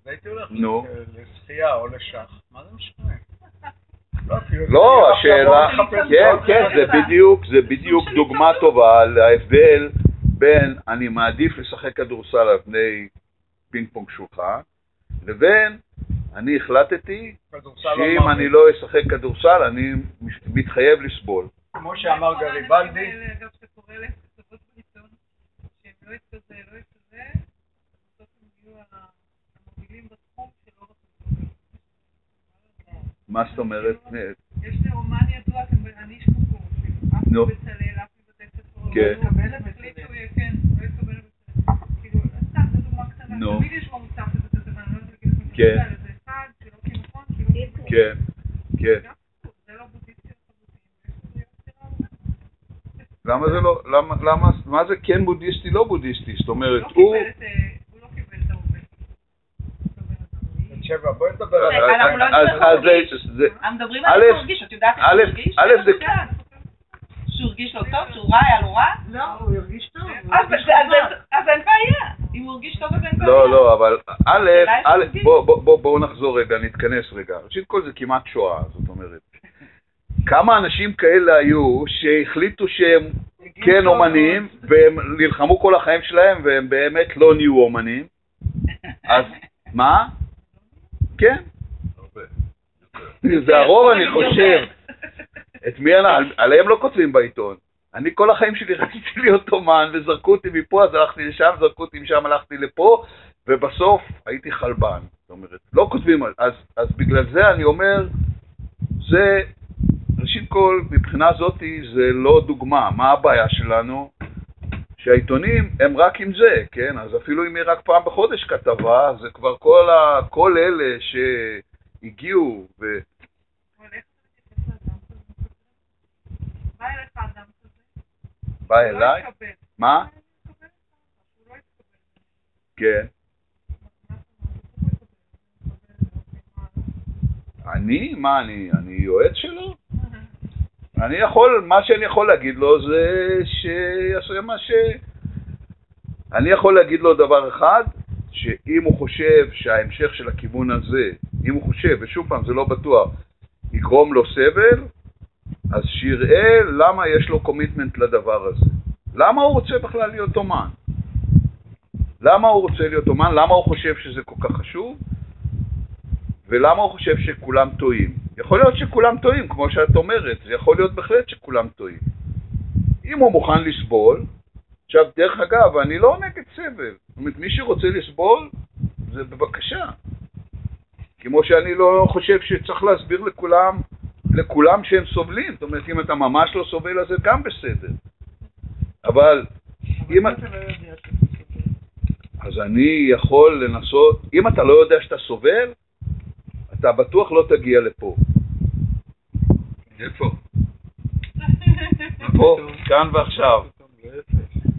הייתי הולך. לשחייה או לשח. מה זה משנה? לא, לא, השאלה, כן, כן. זה בדיוק, זה בדיוק דוגמה טובה להבדל בין אני מעדיף לשחק כדורסל על פני פינג פונג שולחן, לבין אני החלטתי לא שאם. אני לא אשחק כדורסל אני מתחייב לסבול. כמו שאמר גריבלדי, האלה, אגב, שאתה קורא להם כתבות בעיתון, שהם לא יתכזה, לא יתכזה, בסוף הם יהיו המובילים בתחום שלא רצו. מה זאת אומרת? יש לי רומן ידוע, אתם- אני איש קוקו, עף נו. בצלאל, עף מבתי ספר, כן. לא התקבל החליט שהוא יהיה, כן, לא התקבל לבצלאל. כאילו, סתם, זו דוגמה קטנה, נו. תמיד יש במוצר כזה כזה, ואני לא יודעת להגיד לכם, כן. איזה אחד, שלא כי כי לא כי כן, כן. זה לא למה זה לא, למה, למה, מה זה כן בודהיסטי, לא בודהיסטי? זאת אומרת, לא הוא... קיבל את, אה, הוא לא קיבל את העובד. בן שבע, בואי נדבר על אנחנו לא הרגיש. זה- זה- אנחנו מדברים על א', איך הוא הרגיש, את יודעת איך א', הוא הרגיש? א', זה- שהוא הרגיש לא טוב, שהוא רע, היה לו רע? לא, הוא הרגיש טוב. אז אין בעיה. אם הוא הרגיש טוב אז אין בעיה. לא, לא, אבל א', בואו נחזור רגע, נתכנס רגע. ראשית כל זה כמעט שואה, זאת אומרת. כמה אנשים כאלה היו שהחליטו שהם כן אומנים, והם נלחמו כל החיים שלהם, והם באמת לא נהיו אומנים. אז מה? כן. זה הרוב אני חושב. את מי אני, עליהם לא כותבים בעיתון. אני כל החיים שלי רציתי להיות אומן, וזרקו אותי מפה, אז הלכתי לשם, זרקו אותי משם, הלכתי לפה, ובסוף הייתי חלבן. זאת אומרת, לא כותבים, על- אז, אז בגלל זה אני אומר, זה, ראשית כל, מבחינה זאתי זה לא דוגמה. מה הבעיה שלנו? שהעיתונים הם רק עם זה, כן? אז אפילו אם יהיה רק פעם בחודש כתבה, זה כבר כל, ה, כל אלה שהגיעו, ו... בא לא אליי, יתקבל. מה? לא. כן. אני? מה אני? אני יועץ שלו? אני יכול, מה שאני יכול להגיד לו זה שיעשה מה ש... אני יכול להגיד לו דבר אחד, שאם הוא חושב שההמשך של הכיוון הזה, אם הוא חושב, ושוב פעם, זה לא בטוח, יגרום לו סבל, אז שיראה למה יש לו קומיטמנט לדבר הזה. למה הוא רוצה בכלל להיות אומן? למה הוא רוצה להיות אומן? למה הוא חושב שזה כל כך חשוב? ולמה הוא חושב שכולם טועים? יכול להיות שכולם טועים, כמו שאת אומרת, זה יכול להיות בהחלט שכולם טועים. אם הוא מוכן לסבול, עכשיו, דרך אגב, אני לא נגד סבל. זאת אומרת, מי שרוצה לסבול, זה בבקשה. כמו שאני לא חושב שצריך להסביר לכולם, לכולם שהם סובלים. זאת אומרת, אם אתה ממש לא סובל, אז זה גם בסדר. אבל אם... אתה לא. אז אני יכול לנסות, אם אתה לא יודע שאתה סובל, אתה בטוח לא תגיע לפה. איפה? פה, כאן ועכשיו.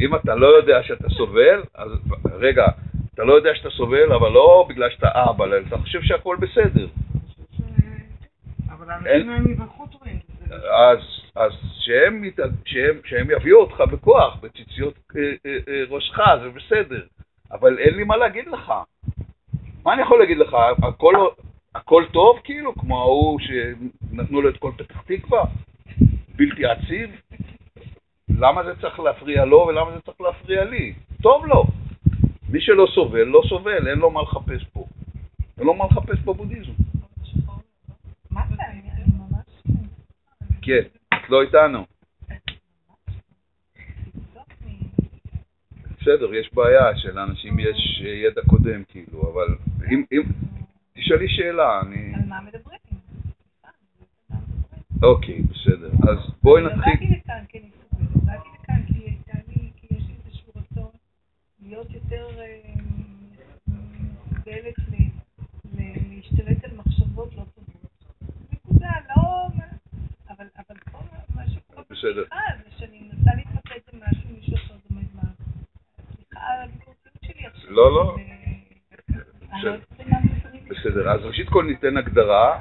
אם אתה לא יודע שאתה סובל, אז רגע, אתה לא יודע שאתה סובל, אבל לא בגלל שאתה אבא, אלא אתה חושב שהכל בסדר. אבל האנשים האלה מבחוץ רואים. אז, שהם, שהם, שהם יביאו אותך בכוח, בציציות אה, אה, אה, ראשך, זה בסדר. אבל אין לי מה להגיד לך. מה אני יכול להגיד לך? הכל, הכל טוב כאילו? כמו ההוא שנתנו לו את כל פתח תקווה? בלתי עציב? למה זה צריך להפריע לו ולמה זה צריך להפריע לי? טוב לו. מי שלא סובל, לא סובל, אין לו מה לחפש פה. אין לו מה לחפש בבודהיזם. כן, את לא איתנו. בסדר, יש בעיה שלאנשים יש אה, ידע קודם, כאילו, אבל אם, אם, תשאלי שאלה, אני... על מה מדברים? אוקיי, בסדר. אז בואי נתחיל. באתי לכאן כי אני סובלת, באתי לכאן כי יש לי איזשהו רצון להיות יותר ראשית כל ניתן הגדרה.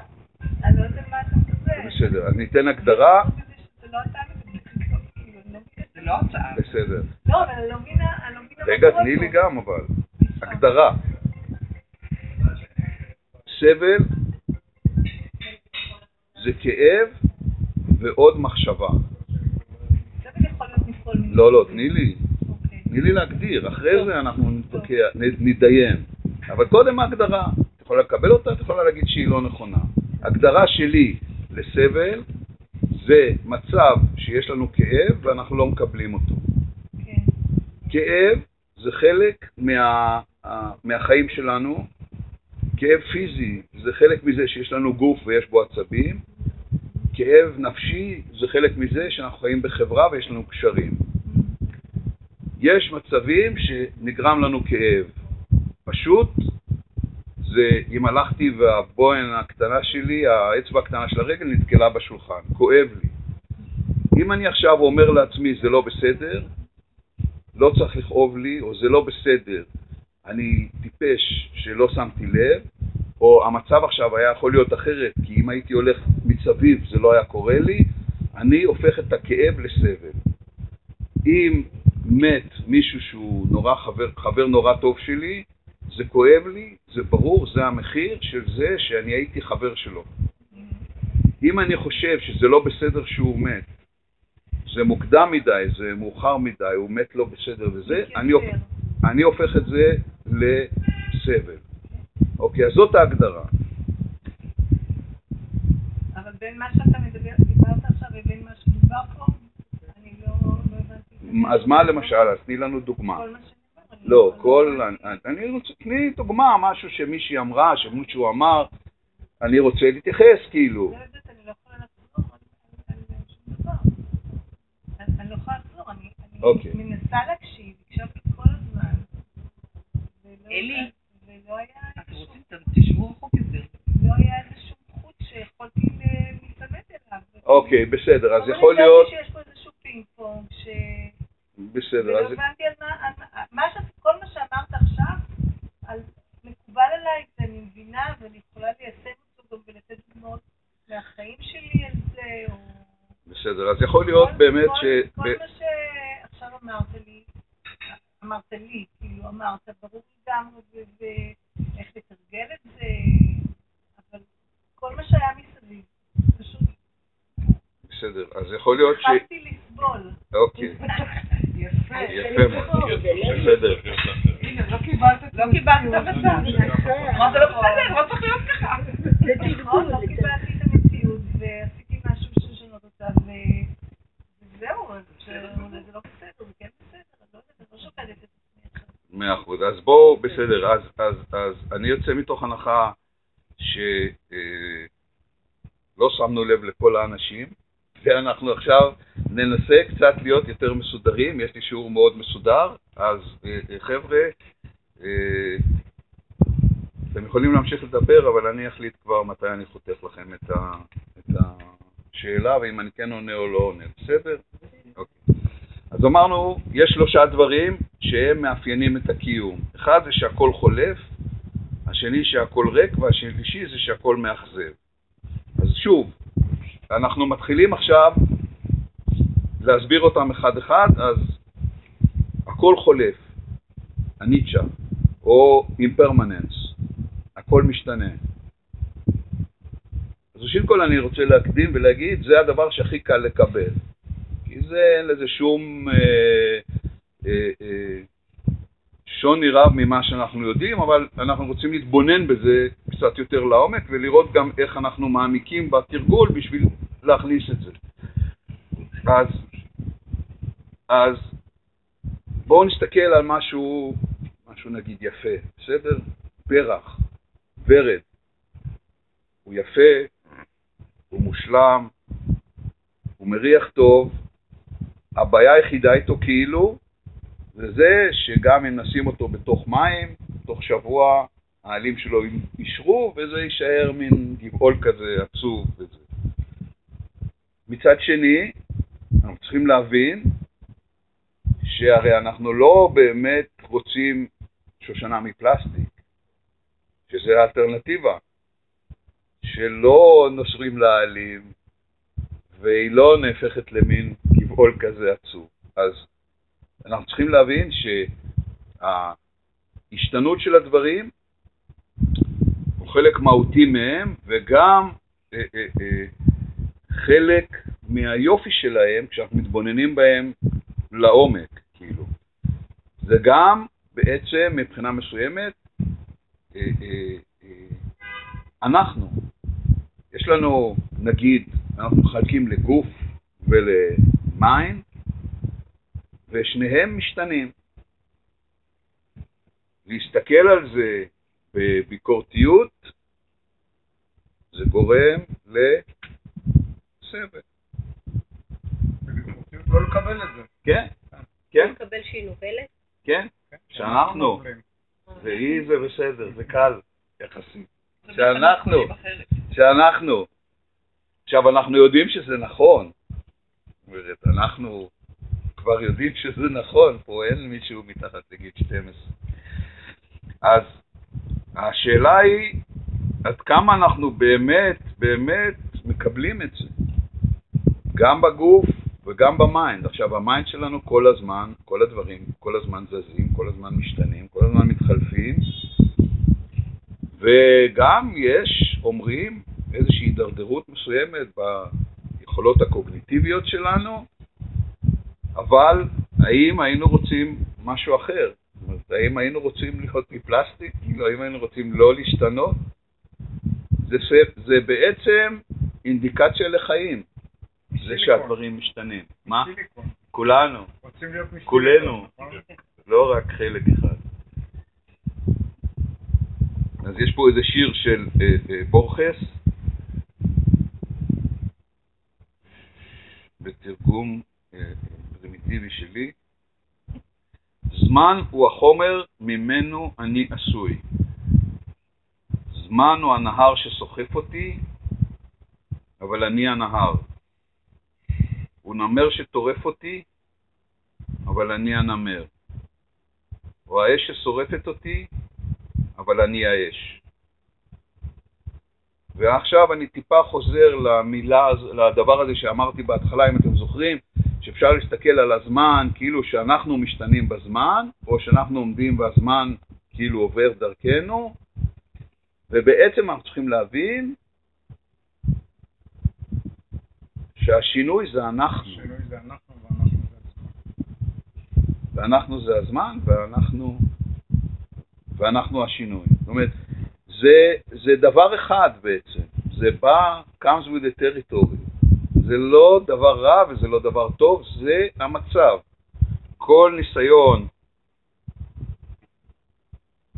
אני לא יודעת מה אתה מדבר. בסדר, אז ניתן הגדרה. זה לא לא לא הצעה. בסדר. לא, אבל אני לא מבינה, אני לא מבינה מה רגע, תני. לי גם אבל. הגדרה. סבל זה כאב ועוד מחשבה. לא, לא, תני לי. אוקיי. תני לי להגדיר, אחרי זה אנחנו נתדיין. אבל קודם ההגדרה, יכולה לקבל אותה, את יכולה להגיד שהיא לא נכונה. הגדרה שלי לסבל זה מצב שיש לנו כאב ואנחנו לא מקבלים אותו. כן. כאב זה חלק מה, ה- מהחיים שלנו, כאב פיזי זה חלק מזה שיש לנו גוף ויש בו עצבים, כאב נפשי זה חלק מזה שאנחנו חיים בחברה ויש לנו קשרים. יש מצבים שנגרם לנו כאב. פשוט אם הלכתי והבוהן הקטנה שלי, האצבע הקטנה של הרגל נתקלה בשולחן, כואב לי. אם אני עכשיו אומר לעצמי זה לא בסדר, לא צריך לכאוב לי, או זה לא בסדר, אני טיפש שלא שמתי לב, או המצב עכשיו היה יכול להיות אחרת, כי אם הייתי הולך מסביב זה לא היה קורה לי, אני הופך את הכאב לסבל. אם מת מישהו שהוא נורא חבר, חבר נורא טוב שלי, זה כואב לי, זה ברור, זה המחיר של זה שאני הייתי חבר שלו. אם אני חושב שזה לא בסדר שהוא מת, זה מוקדם מדי, זה מאוחר מדי, הוא מת לא בסדר וזה, אני, הופ- אני הופך את זה לסבל. אוקיי, אז זאת ההגדרה. אבל בין מה שאתה מדבר, דיברת עכשיו ובין מה שדובר פה, אני לא לא הבנתי. אז מה למשל? אז תני לנו דוגמה. כל מה לא, אני כל... אני רוצה, תני דוגמה, משהו שמישהי אמרה, שמישהו אמר, אני רוצה להתייחס, כאילו. לא אני לא יכולה לחזור. אני אני לא יכולה לחזור, אני אני אוקיי. מנסה להקשיב, הקשבתי כל הזמן. ולא אלי. אתם איזשהו- רוצים, ת- תשבו רחוק יותר. לא היה איזשהו חוט שיכולתי להיצמד אליו. אוקיי, בסדר, אז אבל יכול אני להיות... חשבתי שיש פה איזשהו פינג פונג, ש... בסדר, ולא אז... הבנתי על מה, על מה- מה ש... כל מה שאמרת עכשיו, על, מקובל עליי, ואני מבינה, ואני יכולה ליישם אותו גם ולתת דוגמאות מהחיים שלי על זה, או... בסדר, אז יכול להיות כל- באמת כל- ש... כל ב- מה שעכשיו אמרת לי, אמרת לי, כאילו אמרת, ברור לגמרי, ו- ואיך לתרגל את זה, אבל כל מה שהיה מסביב, פשוט בסדר, אז יכול להיות ש... התחלתי לסבול. אוקיי, יפה. יפה מאוד, בסדר. הנה, לא קיבלת את לא קיבלת את המצב. אמרת לו בסדר, לא צריך להיות ככה. נכון, לא קיבלתי את המציאות, ועשיתי משהו בשביל לשנות אותה, ו- וזהו, אז זה זה לא בסדר, זה כן בסדר, אני לא יודעת, אני לא שופטת את עצמי עכשיו. מאה אחוז. אז בואו, בסדר, אז, אז, אז אני יוצא הנחה שלא שמנו לב לכל האנשים, ואנחנו עכשיו ננסה קצת להיות יותר מסודרים, יש לי שיעור מאוד מסודר, אז אה, אה, חבר'ה, אה, אתם יכולים להמשיך לדבר, אבל אני אחליט כבר מתי אני חותך לכם את, ה, את השאלה, ואם אני כן עונה או לא עונה, בסדר? אוקיי. אז אמרנו, יש שלושה דברים שהם מאפיינים את הקיום. אחד זה שהכל חולף, השני שהכל ריק, והשלישי זה שהכל מאכזב. אז שוב, אנחנו מתחילים עכשיו להסביר אותם אחד-אחד, אז הכל חולף, הניטשה, או אימפרמננס, הכל משתנה. אז ראשית כל אני רוצה להקדים ולהגיד, זה הדבר שהכי קל לקבל. כי זה אין לזה שום אה, אה, אה, שוני רב ממה שאנחנו יודעים, אבל אנחנו רוצים להתבונן בזה קצת יותר לעומק ולראות גם איך אנחנו מעמיקים בתרגול בשביל להכניס את זה. אז, אז בואו נסתכל על משהו, משהו נגיד יפה, בסדר? פרח, ורד, הוא יפה, הוא מושלם, הוא מריח טוב, הבעיה היחידה איתו כאילו, זה זה שגם אם נשים אותו בתוך מים, תוך שבוע העלים שלו יישרו וזה יישאר מין גבעול כזה עצוב וזה. מצד שני, אנחנו צריכים להבין שהרי אנחנו לא באמת רוצים שושנה מפלסטיק, שזה האלטרנטיבה, שלא נושרים לעלים והיא לא נהפכת למין גבעול כזה עצוב. אז אנחנו צריכים להבין שההשתנות של הדברים הוא חלק מהותי מהם, וגם אה, אה, אה, חלק מהיופי שלהם כשאנחנו מתבוננים בהם לעומק, כאילו. זה גם בעצם מבחינה מסוימת אנחנו, יש לנו, נגיד, אנחנו מחלקים לגוף ולמיין, ושניהם משתנים. להסתכל על זה בביקורתיות, זה גורם לסבל. בביקורתיות לא לקבל את זה. כן, כן, לקבל שהיא נובלת? כן, שאנחנו, נובלים. והיא זה בסדר, זה קל יחסית. שאנחנו. שאנחנו, עכשיו אנחנו יודעים שזה נכון, זאת אומרת, אנחנו כבר יודעים שזה נכון, פה אין מישהו מתחת לגיל 12. אז השאלה היא עד כמה אנחנו באמת, באמת מקבלים את זה, גם בגוף וגם ב mind. עכשיו, ה mind שלנו כל הזמן, כל הדברים, כל הזמן זזים, כל הזמן משתנים, כל הזמן מתחלפים, וגם יש, אומרים, איזושהי הידרדרות מסוימת ביכולות הקוגניטיביות שלנו, אבל האם היינו רוצים משהו אחר? זאת אומרת, האם היינו רוצים להיות מפלסטיק? כאילו, האם היינו רוצים לא להשתנות? זה, זה בעצם אינדיקציה לחיים, זה שהדברים משתנים. מה? כולנו, רוצים להיות משיליקון. כולנו. לא רק חלק אחד. אז יש פה איזה שיר של אה, אה, בורכס, בתרגום אה, פרימיטיבי שלי. זמן הוא החומר ממנו אני עשוי. זמן הוא הנהר שסוחף אותי, אבל אני הנהר. הוא נמר שטורף אותי, אבל אני הנמר. או האש ששורפת אותי, אבל אני האש. ועכשיו אני טיפה חוזר למילה, לדבר הזה שאמרתי בהתחלה, אם אתם זוכרים, שאפשר להסתכל על הזמן כאילו שאנחנו משתנים בזמן, או שאנחנו עומדים והזמן כאילו עובר דרכנו, ובעצם אנחנו צריכים להבין שהשינוי זה אנחנו. השינוי זה אנחנו ואנחנו זה עצמנו. ואנחנו זה הזמן, ואנחנו, ואנחנו השינוי. זאת אומרת, זה, זה דבר אחד בעצם, זה בא, comes with the territory. זה לא דבר רע וזה לא דבר טוב, זה המצב. כל ניסיון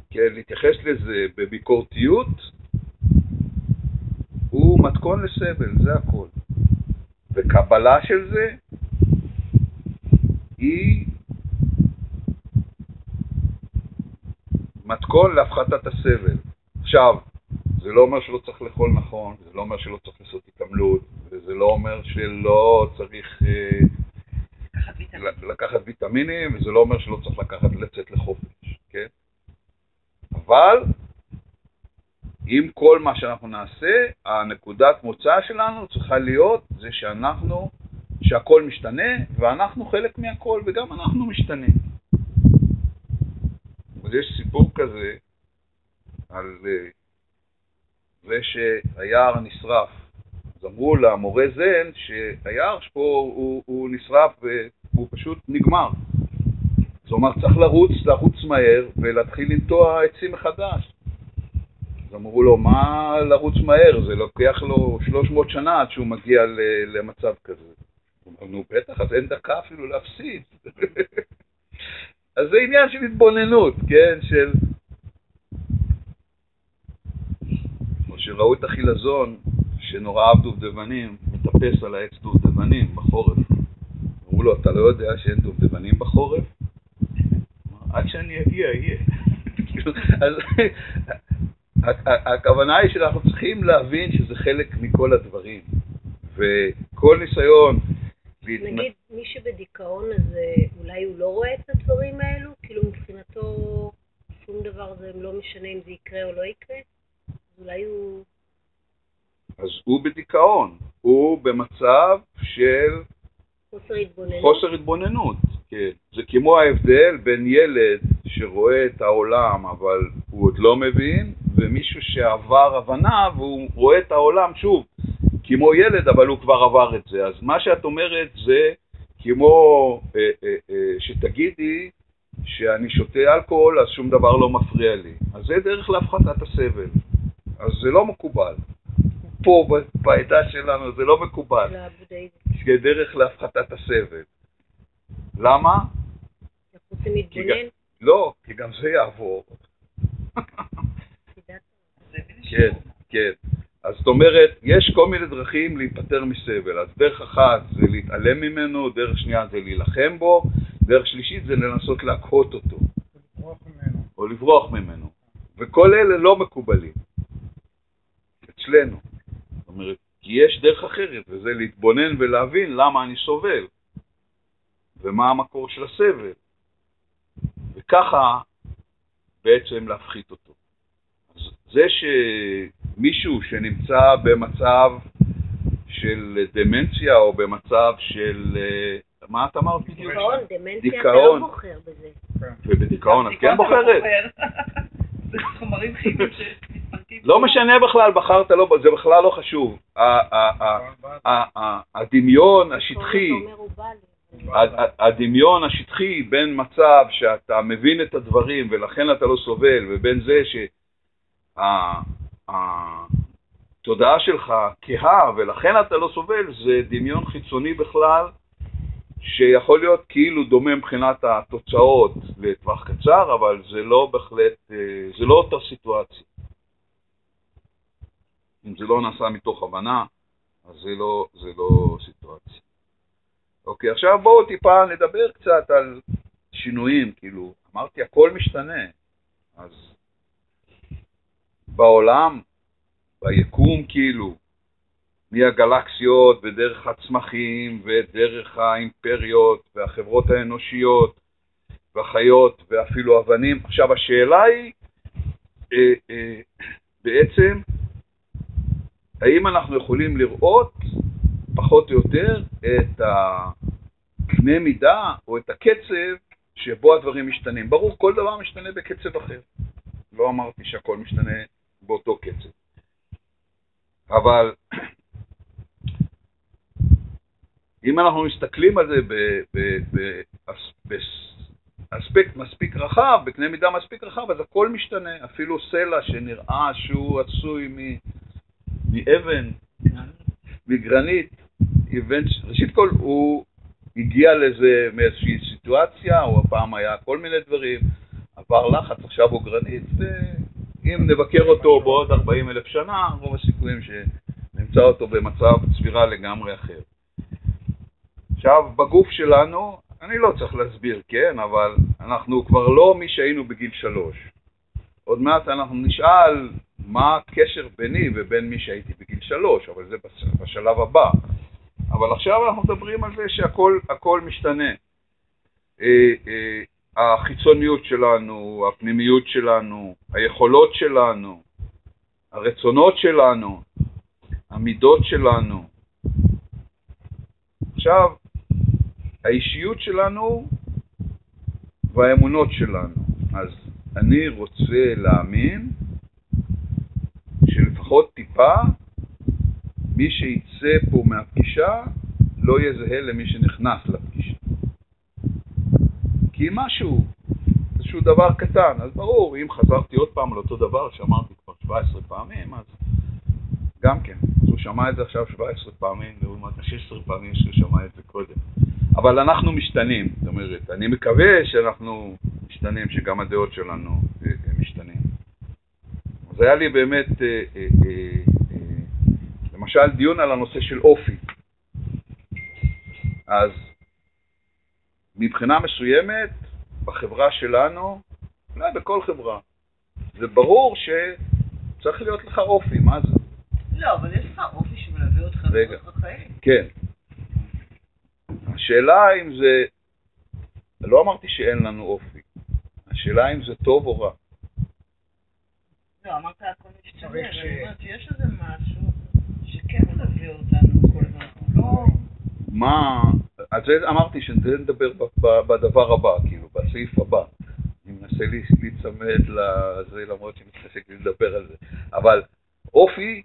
כן, להתייחס לזה בביקורתיות הוא מתכון לסבל, זה הכל. וקבלה של זה היא מתכון להפחתת הסבל. עכשיו, זה לא אומר שלא צריך לאכול נכון, זה לא אומר שלא צריך לעשות התעמלות, וזה לא אומר שלא צריך אה, לקחת ויטמינים, וזה לא אומר שלא צריך לקחת לצאת לחופש, כן? אבל עם כל מה שאנחנו נעשה, הנקודת מוצא שלנו צריכה להיות זה שאנחנו, שהכל משתנה, ואנחנו חלק מהכל, וגם אנחנו משתנים. אז יש סיפור כזה על אה, זה שהיער נשרף. אז אמרו למורה זן שהיער פה הוא, הוא נשרף והוא פשוט נגמר. הוא אמר, צריך לרוץ, לרוץ מהר ולהתחיל לנטוע עצים מחדש. אז אמרו לו, מה לרוץ מהר? זה לוקח לו 300 שנה עד שהוא מגיע למצב כזה. הוא אמר, נו בטח, אז אין דקה אפילו להפסיד. <laughs> אז זה עניין של התבוננות, כן? של... כמו שראו את החילזון, שנורא אהב דובדבנים, מטפס על העץ דובדבנים בחורף. אמרו לו, אתה לא יודע שאין דובדבנים בחורף? עד שאני אגיע, יהיה. <laughs> כאילו, אז הכוונה היא שאנחנו צריכים להבין שזה חלק מכל הדברים. וכל ניסיון... נגיד, מי שבדיכאון הזה, אולי הוא לא רואה את הדברים האלו? כאילו מבחינתו שום דבר זה לא משנה אם זה יקרה או לא יקרה? אולי הוא... אז הוא בדיכאון, הוא במצב של חוסר התבוננות? חוסר התבוננות, כן. זה כמו ההבדל בין ילד שרואה את העולם אבל הוא עוד לא מבין, ומישהו שעבר הבנה והוא רואה את העולם שוב, כמו ילד אבל הוא כבר עבר את זה. אז מה שאת אומרת זה כמו אה, אה, אה, שתגידי שאני שותה אלכוהול אז שום דבר לא מפריע לי. אז זה דרך להפחתת הסבל. אז זה לא מקובל. פה בעדה שלנו זה לא מקובל. הבודהיזם. כדרך להפחתת הסבל. למה? אנחנו רוצים כי להתבונן? לא, כי גם זה יעבור. זה. כן, כן. אז זאת אומרת, יש כל מיני דרכים להיפטר מסבל. אז דרך אחת זה להתעלם ממנו, דרך שנייה זה להילחם בו, דרך שלישית זה לנסות להקהות אותו. או לברוח ממנו. וכל אלה לא מקובלים. אצלנו. אומרת, כי יש דרך אחרת, וזה להתבונן ולהבין למה אני סובל, ומה המקור של הסבל. וככה בעצם להפחית אותו. אז זה שמישהו שנמצא במצב של דמנציה או במצב של, אה, מה את אמרת? דיכאון, דמנציה, אתה. לא בוחר בזה. ובדיכאון את כן בוחרת? בוחר. <laughs> זה חומרים כימיים. לא משנה בכלל, בחרת לא, זה בכלל לא חשוב. הדמיון השטחי, הדמיון השטחי בין מצב שאתה מבין את הדברים ולכן אתה לא סובל, ובין זה שהתודעה שלך כהה ולכן אתה לא סובל, זה דמיון חיצוני בכלל, שיכול להיות כאילו דומה מבחינת התוצאות לטווח קצר, אבל זה לא בהחלט, אה, זה לא אותה סיטואציה. אם זה לא נעשה מתוך הבנה, אז זה לא, זה לא סיטואציה. אוקיי, עכשיו בואו טיפה נדבר קצת על שינויים, כאילו, אמרתי הכל משתנה, אז בעולם, ביקום כאילו, מהגלקסיות ודרך הצמחים ודרך האימפריות והחברות האנושיות והחיות ואפילו אבנים. עכשיו השאלה היא אה, אה, בעצם האם אנחנו יכולים לראות פחות או יותר את הקנה מידה או את הקצב שבו הדברים משתנים. ברור, כל דבר משתנה בקצב אחר. לא אמרתי שהכל משתנה באותו קצב. אבל <clears throat> אם אנחנו מסתכלים על זה באספקט מספיק רחב, בקנה מידה מספיק רחב, אז הכל משתנה. אפילו סלע שנראה שהוא עשוי מ... מאבן, מגרנית, ראשית כל הוא הגיע לזה מאיזושהי סיטואציה, או הפעם היה כל מיני דברים, עבר לחץ, עכשיו הוא גרנית, ואם נבקר אותו בעוד 40 אלף שנה, רוב הסיכויים שנמצא אותו במצב צבירה לגמרי אחר. עכשיו, בגוף שלנו, אני לא צריך להסביר, כן, אבל אנחנו כבר לא מי שהיינו בגיל שלוש. עוד מעט אנחנו נשאל מה הקשר ביני ובין מי שהייתי בגיל שלוש, אבל זה בש- בשלב הבא. אבל עכשיו אנחנו מדברים על זה שהכל הכל משתנה. אה, אה, החיצוניות שלנו, הפנימיות שלנו, היכולות שלנו, הרצונות שלנו, המידות שלנו. עכשיו, האישיות שלנו והאמונות שלנו. אז אני רוצה להאמין שלפחות טיפה מי שיצא פה מהפגישה לא יהיה זהה למי שנכנס לפגישה. כי משהו, איזשהו דבר קטן, אז ברור, אם חזרתי עוד פעם על אותו דבר שאמרתי כבר 17 פעמים, אז גם כן, אז הוא שמע את זה עכשיו 17 פעמים, לעומת ה-16 פעמים שהוא שמע את זה קודם. אבל אנחנו משתנים, זאת אומרת, אני מקווה שאנחנו משתנים, שגם הדעות שלנו אה, אה, משתנים. אז היה לי באמת, אה, אה, אה, למשל, דיון על הנושא של אופי. אז מבחינה מסוימת, בחברה שלנו, אולי בכל חברה, זה ברור שצריך להיות לך אופי, מה זה? לא, אבל יש לך אופי שמלווה אותך. לאורך החיים. כן. השאלה אם זה, לא אמרתי שאין לנו אופי, השאלה אם זה טוב או רע. לא, אמרת הכל משתנה, אבל ש- אני אומרת שיש איזה משהו שכן מלווה אותנו כל הזמן. לא... מה, על זה אמרתי שזה נדבר בדבר הבא, כאילו, בסעיף הבא. אני מנסה להיצמד לזה, למרות שמתחשק לי לדבר על זה. אבל אופי,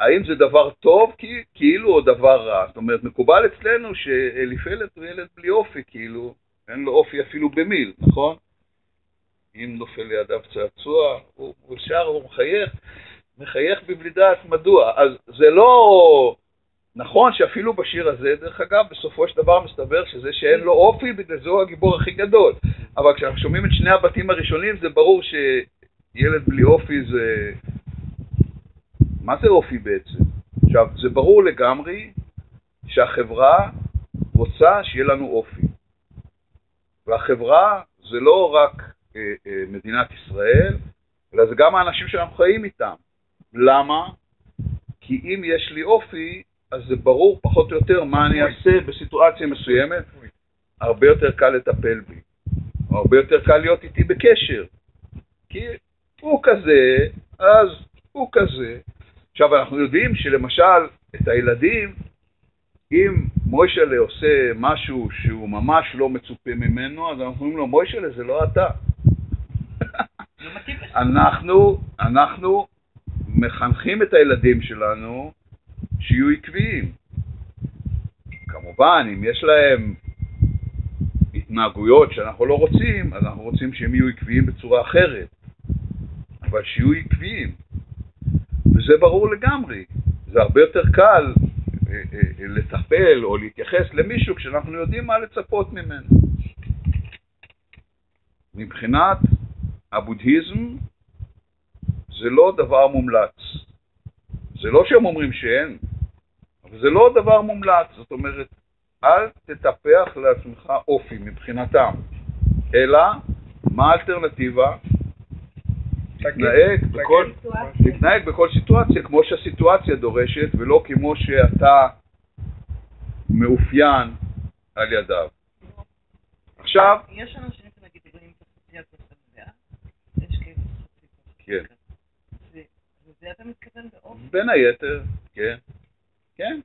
האם זה דבר טוב כאילו או דבר רע? זאת אומרת, מקובל אצלנו שאליפלת הוא ילד בלי אופי, כאילו, אין לו אופי אפילו במיל, נכון? אם נופל לידיו צעצוע, הוא שר, הוא מחייך, מחייך בבלי דעת מדוע. אז זה לא... נכון שאפילו בשיר הזה, דרך אגב, בסופו של דבר מסתבר שזה שאין לו אופי, בגלל זה הוא הגיבור הכי גדול. אבל כשאנחנו שומעים את שני הבתים הראשונים, זה ברור שילד בלי אופי זה... מה זה אופי בעצם? עכשיו, זה ברור לגמרי שהחברה רוצה שיהיה לנו אופי. והחברה זה לא רק מדינת ישראל, אלא זה גם האנשים שאנחנו חיים איתם. למה? כי אם יש לי אופי, אז זה ברור פחות או יותר מה אני אעשה בסיטואציה מסוימת, הרבה יותר קל לטפל בי, או הרבה יותר קל להיות איתי בקשר. כי הוא כזה, אז הוא כזה. עכשיו, אנחנו יודעים שלמשל, את הילדים, אם מוישלה עושה משהו שהוא ממש לא מצופה ממנו, אז אנחנו אומרים לו, מוישלה זה לא אתה. אנחנו, אנחנו מחנכים את הילדים שלנו שיהיו עקביים. כמובן, אם יש להם התנהגויות שאנחנו לא רוצים, אז אנחנו רוצים שהם יהיו עקביים בצורה אחרת, אבל שיהיו עקביים. וזה ברור לגמרי. זה הרבה יותר קל לטפל או להתייחס למישהו כשאנחנו יודעים מה לצפות ממנו. מבחינת הבודהיזם זה לא דבר מומלץ. זה לא שהם אומרים שאין, אבל זה לא דבר מומלץ. זאת אומרת, אל תטפח לעצמך אופי מבחינתם, אלא מה האלטרנטיבה? להתנהג בכל, להתנהג בכל סיטואציה כמו שהסיטואציה דורשת, ולא כמו שאתה מאופיין על ידיו. עכשיו, יש אנשים שנגיד רואים את הזאת במליאה, יש כאילו חצי כן. זה- וזה אתה מתכוון באופן, בין היתר, כן, כן,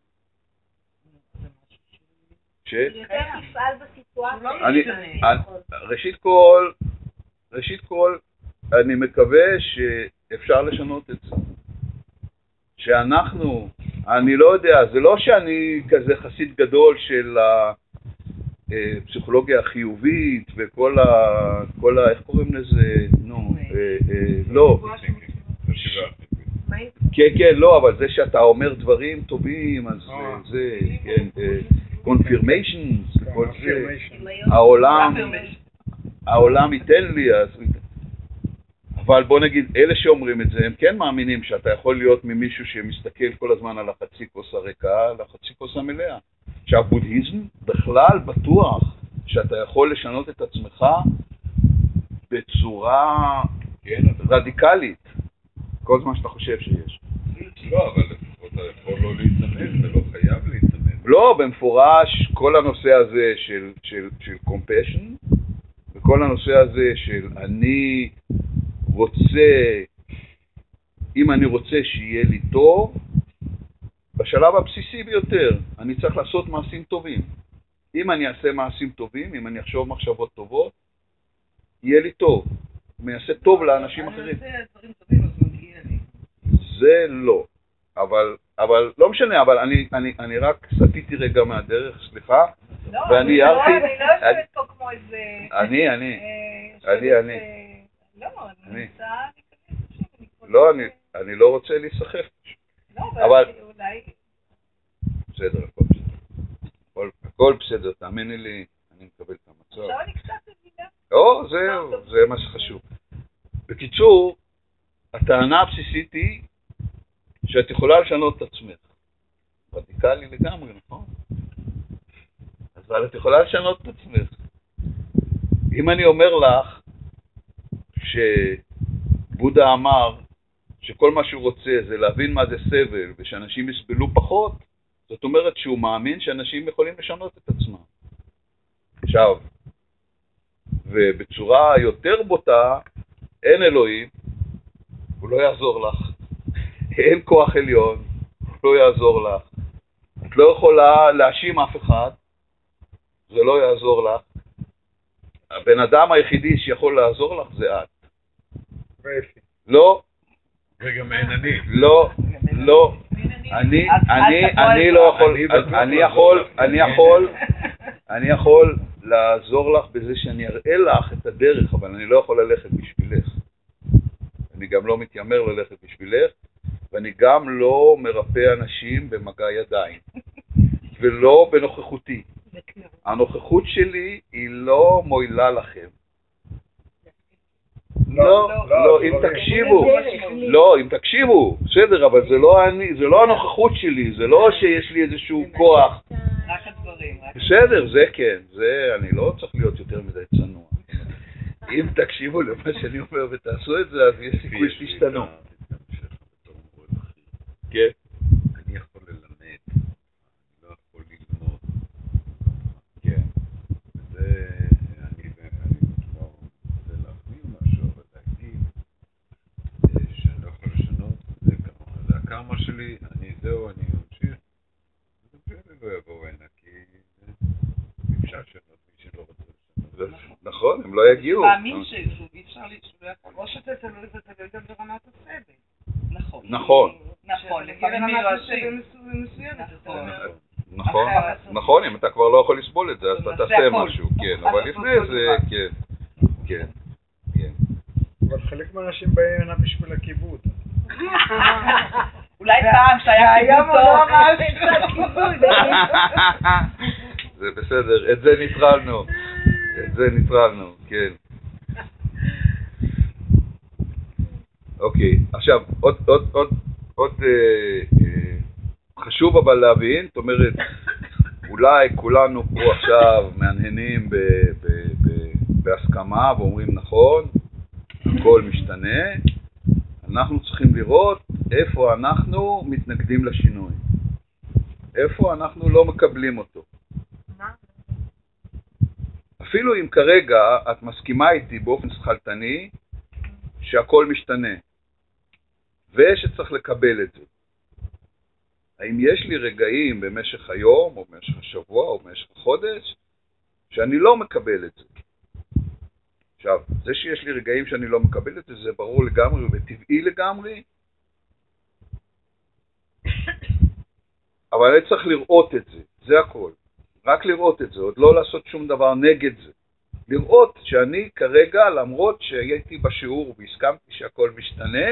ש... יותר תפעל הוא בסיטואציה. לא ראשית כל, ראשית כל, אני מקווה שאפשר לשנות את זה. שאנחנו, אני לא יודע, זה לא שאני כזה חסיד גדול של הפסיכולוגיה החיובית וכל ה... כל ה... איך קוראים לזה? נו, אה, אה, לא. כן, כן, לא, אבל זה שאתה אומר דברים טובים, אז אה, זה, כן, confirmations וכל זה. העולם, העולם ייתן לי, אז... אבל בוא נגיד, אלה שאומרים את זה, הם כן מאמינים שאתה יכול להיות ממישהו שמסתכל כל הזמן על החצי כוס הריקה, לחצי כוס המלאה. שהבודהיזם בכלל בטוח שאתה יכול לשנות את עצמך בצורה כן. רדיקלית, כל זמן שאתה חושב שיש. לא, אבל לפחות אתה יכול לא להיצמד, אתה לא חייב להיצמד. לא, במפורש, כל הנושא הזה של, של, של compassion, וכל הנושא הזה של אני רוצה, אם אני רוצה שיהיה לי טוב, בשלב הבסיסי ביותר, אני צריך לעשות מעשים טובים. אם אני אעשה מעשים טובים, אם אני אחשוב מחשבות טובות, יהיה לי טוב. אם אני אעשה טוב לאנשים אחרים. אני עושה דברים טובים, אז מגיע לי. זה לא. אבל, אבל לא משנה, אבל אני, אני, אני רק סטיתי רגע מהדרך, סליחה, לא, ואני אני לא- הערתי- אני לא יושבת פה כמו איזה... אני, אני, אה, אני, אני. לא, אני. לא, אני, לא רוצה להיסחף. לא, אבל- אולי... בסדר, הכל בסדר. הכל, בסדר, תאמיני לי, אני מקבל את המצב. עכשיו אני קצת מבינה. או, זהו, זה מה שחשוב. בקיצור, הטענה הבסיסית היא שאת יכולה לשנות את עצמך. רדיקלי לגמרי, נכון? אבל את יכולה לשנות את עצמך. אם אני אומר לך שבודה אמר שכל מה שהוא רוצה זה להבין מה זה סבל ושאנשים יסבלו פחות, זאת אומרת שהוא מאמין שאנשים יכולים לשנות את עצמם. עכשיו, ובצורה יותר בוטה, אין אלוהים, הוא לא יעזור לך. <laughs> אין כוח עליון, הוא לא יעזור לך. את לא יכולה להאשים אף אחד, זה לא יעזור לך. הבן אדם היחידי שיכול לעזור לך זה את. לא, וגם אין אני. לא, לא. אני, אני, אני. לא יכול, אני יכול. אני יכול, אני יכול לעזור לך בזה שאני אראה לך את הדרך, אבל אני לא יכול ללכת בשבילך. אני גם לא מתיימר ללכת בשבילך, ואני גם לא מרפא אנשים במגע ידיים, ולא בנוכחותי. הנוכחות שלי היא לא מועילה לכם. לא, לא, אם תקשיבו, לא, אם תקשיבו, בסדר, אבל זה לא אני, זה לא הנוכחות שלי, זה לא שיש לי איזשהו כוח. רק הדברים. בסדר, זה כן, זה, אני לא צריך להיות יותר מדי צנוע. אם תקשיבו למה שאני אומר ותעשו את זה, אז יש סיכוי שתשתנו. בכיר. כן. אני יכול ללמד, אני לא יכול ללמוד. כן. וזה, הקרמה שלי, אני זהו, אני אמשיך, זה בסדר, לא יבואו הנה, כי אי אפשר שלנו, מי שלא רוצה לשנות. נכון, הם לא יגיעו. אני מאמין שאי אפשר להתשולל. או שאתה תלוי, זה תלוי לא גם ברמת הסבל. נכון. נכון. נכון, נכון. נכון, נכון, אם אתה כבר לא יכול לסבול את זה, אז אתה תעשה משהו, כן, אבל לפני זה, כן, כן, כן, אבל חלק מהאנשים באים אינם בשביל הכיבוד. <laughs> אולי פעם שהיה כיבוד לא טוב. אמר שקצת כיבוד. זה בסדר, את זה נטרלנו, את זה נטרלנו, כן. אוקיי, עכשיו, עוד, עוד, עוד, עוד אה, אה, חשוב אבל להבין, זאת אומרת, אולי כולנו פה עכשיו מהנהנים ב, ב, ב, בהסכמה ואומרים נכון, הכל משתנה, אנחנו צריכים לראות איפה אנחנו מתנגדים לשינוי, איפה אנחנו לא מקבלים אותו. אפילו אם כרגע את מסכימה איתי באופן שכלתני שהכל משתנה ושצריך לקבל את זה. האם יש לי רגעים במשך היום או במשך השבוע או במשך החודש שאני לא מקבל את זה? עכשיו, זה שיש לי רגעים שאני לא מקבל את זה, זה ברור לגמרי וטבעי לגמרי, אבל אני צריך לראות את זה, זה הכל. רק לראות את זה, עוד לא לעשות שום דבר נגד זה. לראות שאני כרגע, למרות שהייתי בשיעור והסכמתי שהכל משתנה,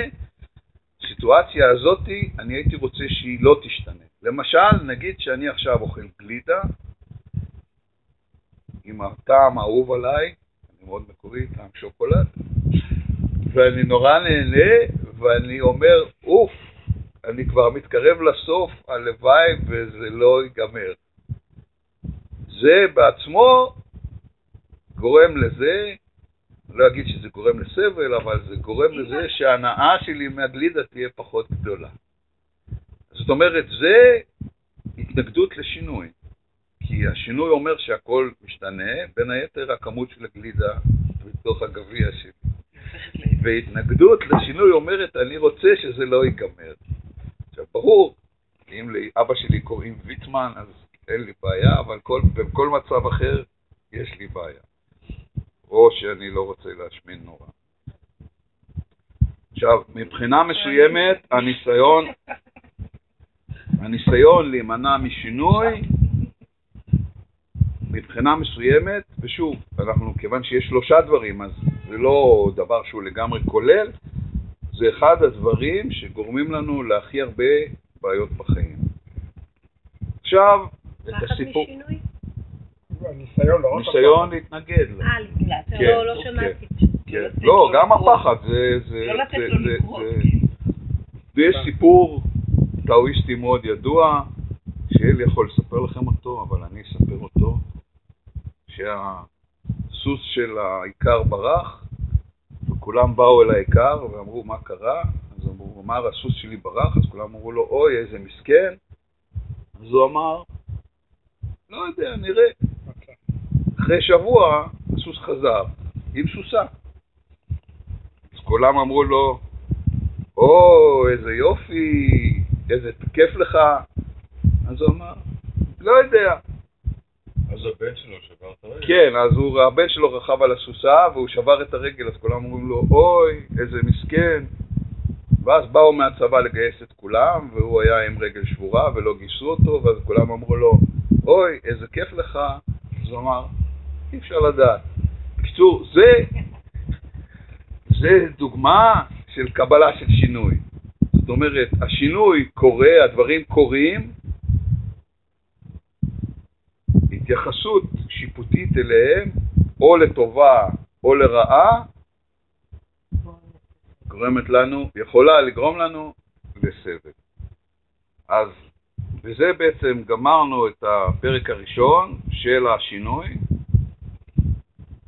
הסיטואציה הזאתי, אני הייתי רוצה שהיא לא תשתנה. למשל, נגיד שאני עכשיו אוכל גלידה עם הטעם האהוב עליי, אני מאוד מקורי, טעם שוקולד, ואני נורא נהנה, ואני אומר, אוף, אני כבר מתקרב לסוף, הלוואי וזה לא ייגמר. זה בעצמו גורם לזה, לא אגיד שזה גורם לסבל, אבל זה גורם לזה שההנאה שלי מהגלידה תהיה פחות גדולה. זאת אומרת, זה התנגדות לשינוי. כי השינוי אומר שהכל משתנה, בין היתר הכמות של הגלידה בתוך הגביע שלי. והתנגדות לשינוי אומרת, אני רוצה שזה לא ייגמר. עכשיו, ברור, אם לאבא שלי קוראים ויטמן, אז אין לי בעיה, אבל כל, בכל מצב אחר יש לי בעיה. או שאני לא רוצה להשמין נורא. עכשיו, מבחינה מסוימת, הניסיון, הניסיון להימנע משינוי, מבחינה מסוימת, ושוב, אנחנו, כיוון שיש שלושה דברים, אז זה לא דבר שהוא לגמרי כולל, זה אחד הדברים שגורמים לנו להכי הרבה בעיות בחיים. עכשיו, את הסיפור, לא ניסיון להתנגד לו. אה, להתנגד. כן, לא, לא אוקיי. שמעתי. כן. לתת לא, לו גם. הפחד, זה... זה- לא לתת זה- לו זה- לקרות. זה- ויש סיפור טאואיסטי מאוד ידוע, שאלי יכול לספר לכם אותו, אבל אני אספר אותו, שהסוס של האיכר ברח, וכולם באו אל האיכר ואמרו מה קרה, אז הוא אמר הסוס שלי ברח, אז כולם אמרו לו אוי איזה מסכן, אז הוא אמר לא יודע, נראה. אוקיי. אחרי שבוע הסוס חזר עם סוסה. אז כולם אמרו לו, או, איזה יופי, איזה כיף לך. אז הוא אמר, לא יודע. אז הבן שלו שבר את הרגל. כן, אז הוא, הבן שלו רכב על הסוסה והוא שבר את הרגל, אז כולם אומרים לו, אוי, איזה מסכן. ואז באו מהצבא לגייס את כולם, והוא היה עם רגל שבורה ולא גייסו אותו, ואז כולם אמרו לו, אוי, איזה כיף לך. אז הוא אמר, אי אפשר לדעת. בקיצור, זה, זה דוגמה של קבלה של שינוי. זאת אומרת, השינוי קורה, הדברים קורים, התייחסות שיפוטית אליהם, או לטובה או לרעה, גורמת לנו, יכולה לגרום לנו לסבל. אז בזה בעצם גמרנו את הפרק הראשון של השינוי.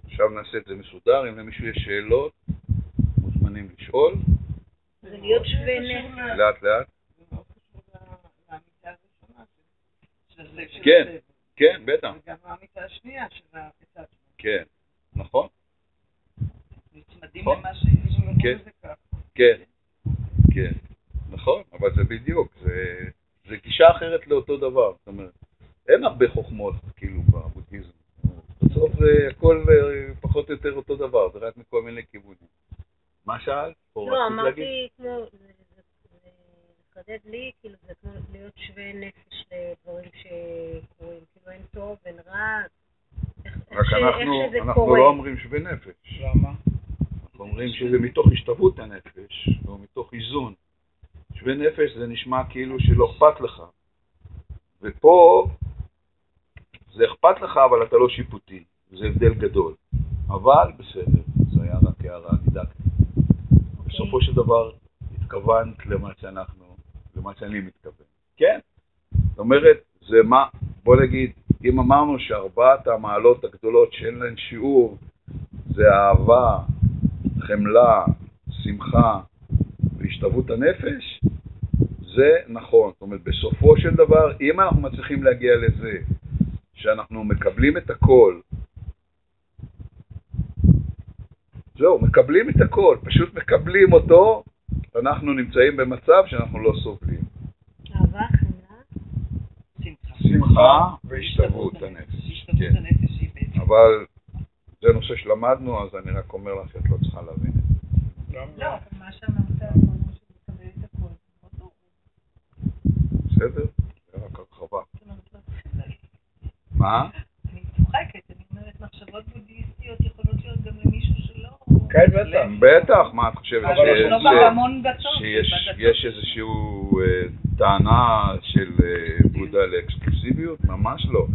עכשיו נעשה את זה מסודר, אם למישהו יש שאלות, מוזמנים לשאול, זה להיות שווה. לאט לאט. כן. כן, בטח, וגם העמיתה השנייה של הפיצה. כן, נכון, נצמדים נכון. למה ש... כן. כן, כן, נכון, אבל זה בדיוק, זה, זה גישה אחרת לאותו דבר, זאת אומרת, אין הרבה חוכמות כאילו בבודהיזם, בסוף זה הכל אה, פחות או יותר אותו דבר, זה רק מכל מיני כיוונים. מה שאלת? לא? אמרתי כמו, לחדד לי, כאילו זה כמו להיות שווה נפש לדברים שקורים, כאילו אין טוב, אין רע, איך ש- אנחנו, איך שזה אנחנו קורה. לא אומרים שווה נפש. למה? אנחנו אומרים שזה מתוך השתוות הנפש, או מתוך איזון. שווה נפש זה נשמע כאילו שלא אכפת לך. ופה זה אכפת לך, אבל אתה לא שיפוטי. זה הבדל גדול. אבל בסדר, זה היה רק הערה דידקטית. בסופו של דבר התכוונת למה שאנחנו, למה שאני מתכוון. כן? זאת אומרת, זה מה, בוא נגיד, אם אמרנו שארבעת המעלות הגדולות שאין להן שיעור זה אהבה, חמלה, שמחה והשתוות הנפש, זה נכון. זאת אומרת, בסופו של דבר, אם אנחנו מצליחים להגיע לזה שאנחנו מקבלים את הכל, זהו, מקבלים את הכל, פשוט מקבלים אותו, אנחנו נמצאים במצב שאנחנו לא סובלים. אהבה, חמלה, שמחה. והשתוות הנפש. כן. אבל זה נושא שלמדנו, אז אני רק אומר לך שאת לא צריכה להבין את זה. לא, אבל מה שאמרת. בסדר? זה רק הרחבה. לא. מה? אני צוחקת, אני אומרת, מחשבות בודהיסטיות יכולות להיות גם למישהו שלא... כן, בטח. בטח, מה את חושבת? שיש איזושהי אה, טענה של אה, בודה לאקסקלוסיביות? ממש לא.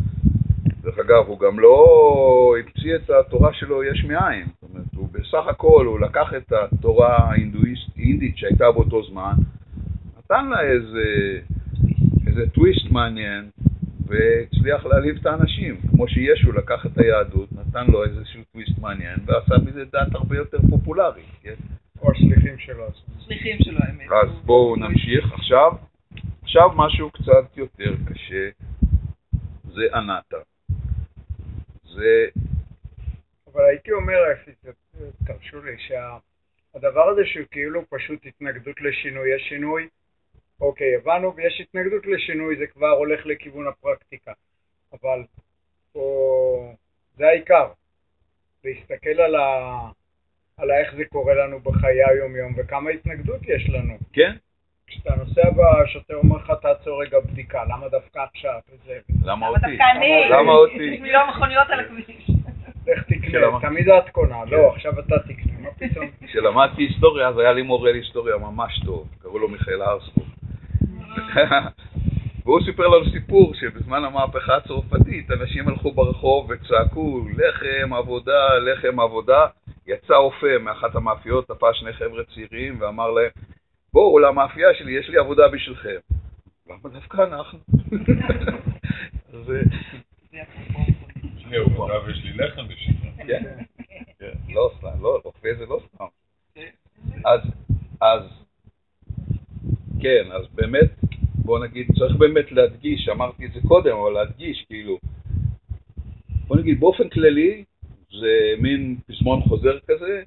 דרך אגב, הוא גם לא המציא את התורה שלו יש מאין. זאת אומרת, הוא בסך הכל, הוא לקח את התורה ההינדואיסט שהייתה באותו זמן, נתן לה איזה, איזה טוויסט מעניין, והצליח להעליב את האנשים. כמו שישו לקח את היהדות, נתן לו איזשהו טוויסט מעניין, ועשה מזה דת הרבה יותר פופולרית. כן? או השליחים שלו. שליחים שלו, האמת. אז בואו הוא- נמשיך. עכשיו, עכשיו משהו קצת יותר קשה, זה אנטה. זה, אבל הייתי אומר, ת- תרשו לי, שהדבר הזה שהוא כאילו פשוט התנגדות לשינוי, יש שינוי, אוקיי, הבנו, ויש התנגדות לשינוי, זה כבר הולך לכיוון הפרקטיקה. אבל פה, זה העיקר, להסתכל על, ה... על איך זה קורה לנו בחיי היום-יום וכמה התנגדות יש לנו. כן? כשאתה נוסע והשוטר אומר לך תעצור רגע בדיקה, למה דווקא עכשיו? וזה, למה למה אותי? דווקא אני? למה אותי? <laughs> יש מיליון מכוניות על הכביש. לך תקנה. תמיד את קונה, לא, עכשיו אתה תקנה, מה פתאום? <laughs> כשלמדתי היסטוריה, אז היה לי מורה להיסטוריה ממש טוב, קראו לו מיכאל הרסקוב. <laughs> והוא סיפר לנו סיפור שבזמן המהפכה הצרפתית אנשים הלכו ברחוב וצעקו לחם עבודה, לחם עבודה. יצא אופה מאחת המאפיות, תפס שני חבר'ה צעירים ואמר להם, בואו למאפייה שלי, יש לי עבודה בשבילכם. למה דווקא אנחנו? אז, <laughs> זה אפרופו. יש לי עבודה ויש לי לחם בשבילך. כן, כן, לא סתם, לא, רופא זה לא סתם. אז, אז, כן, אז באמת, בוא נגיד, צריך באמת להדגיש, אמרתי את זה קודם, אבל להדגיש, כאילו, בוא נגיד, באופן כללי, זה מין פזמון חוזר כזה,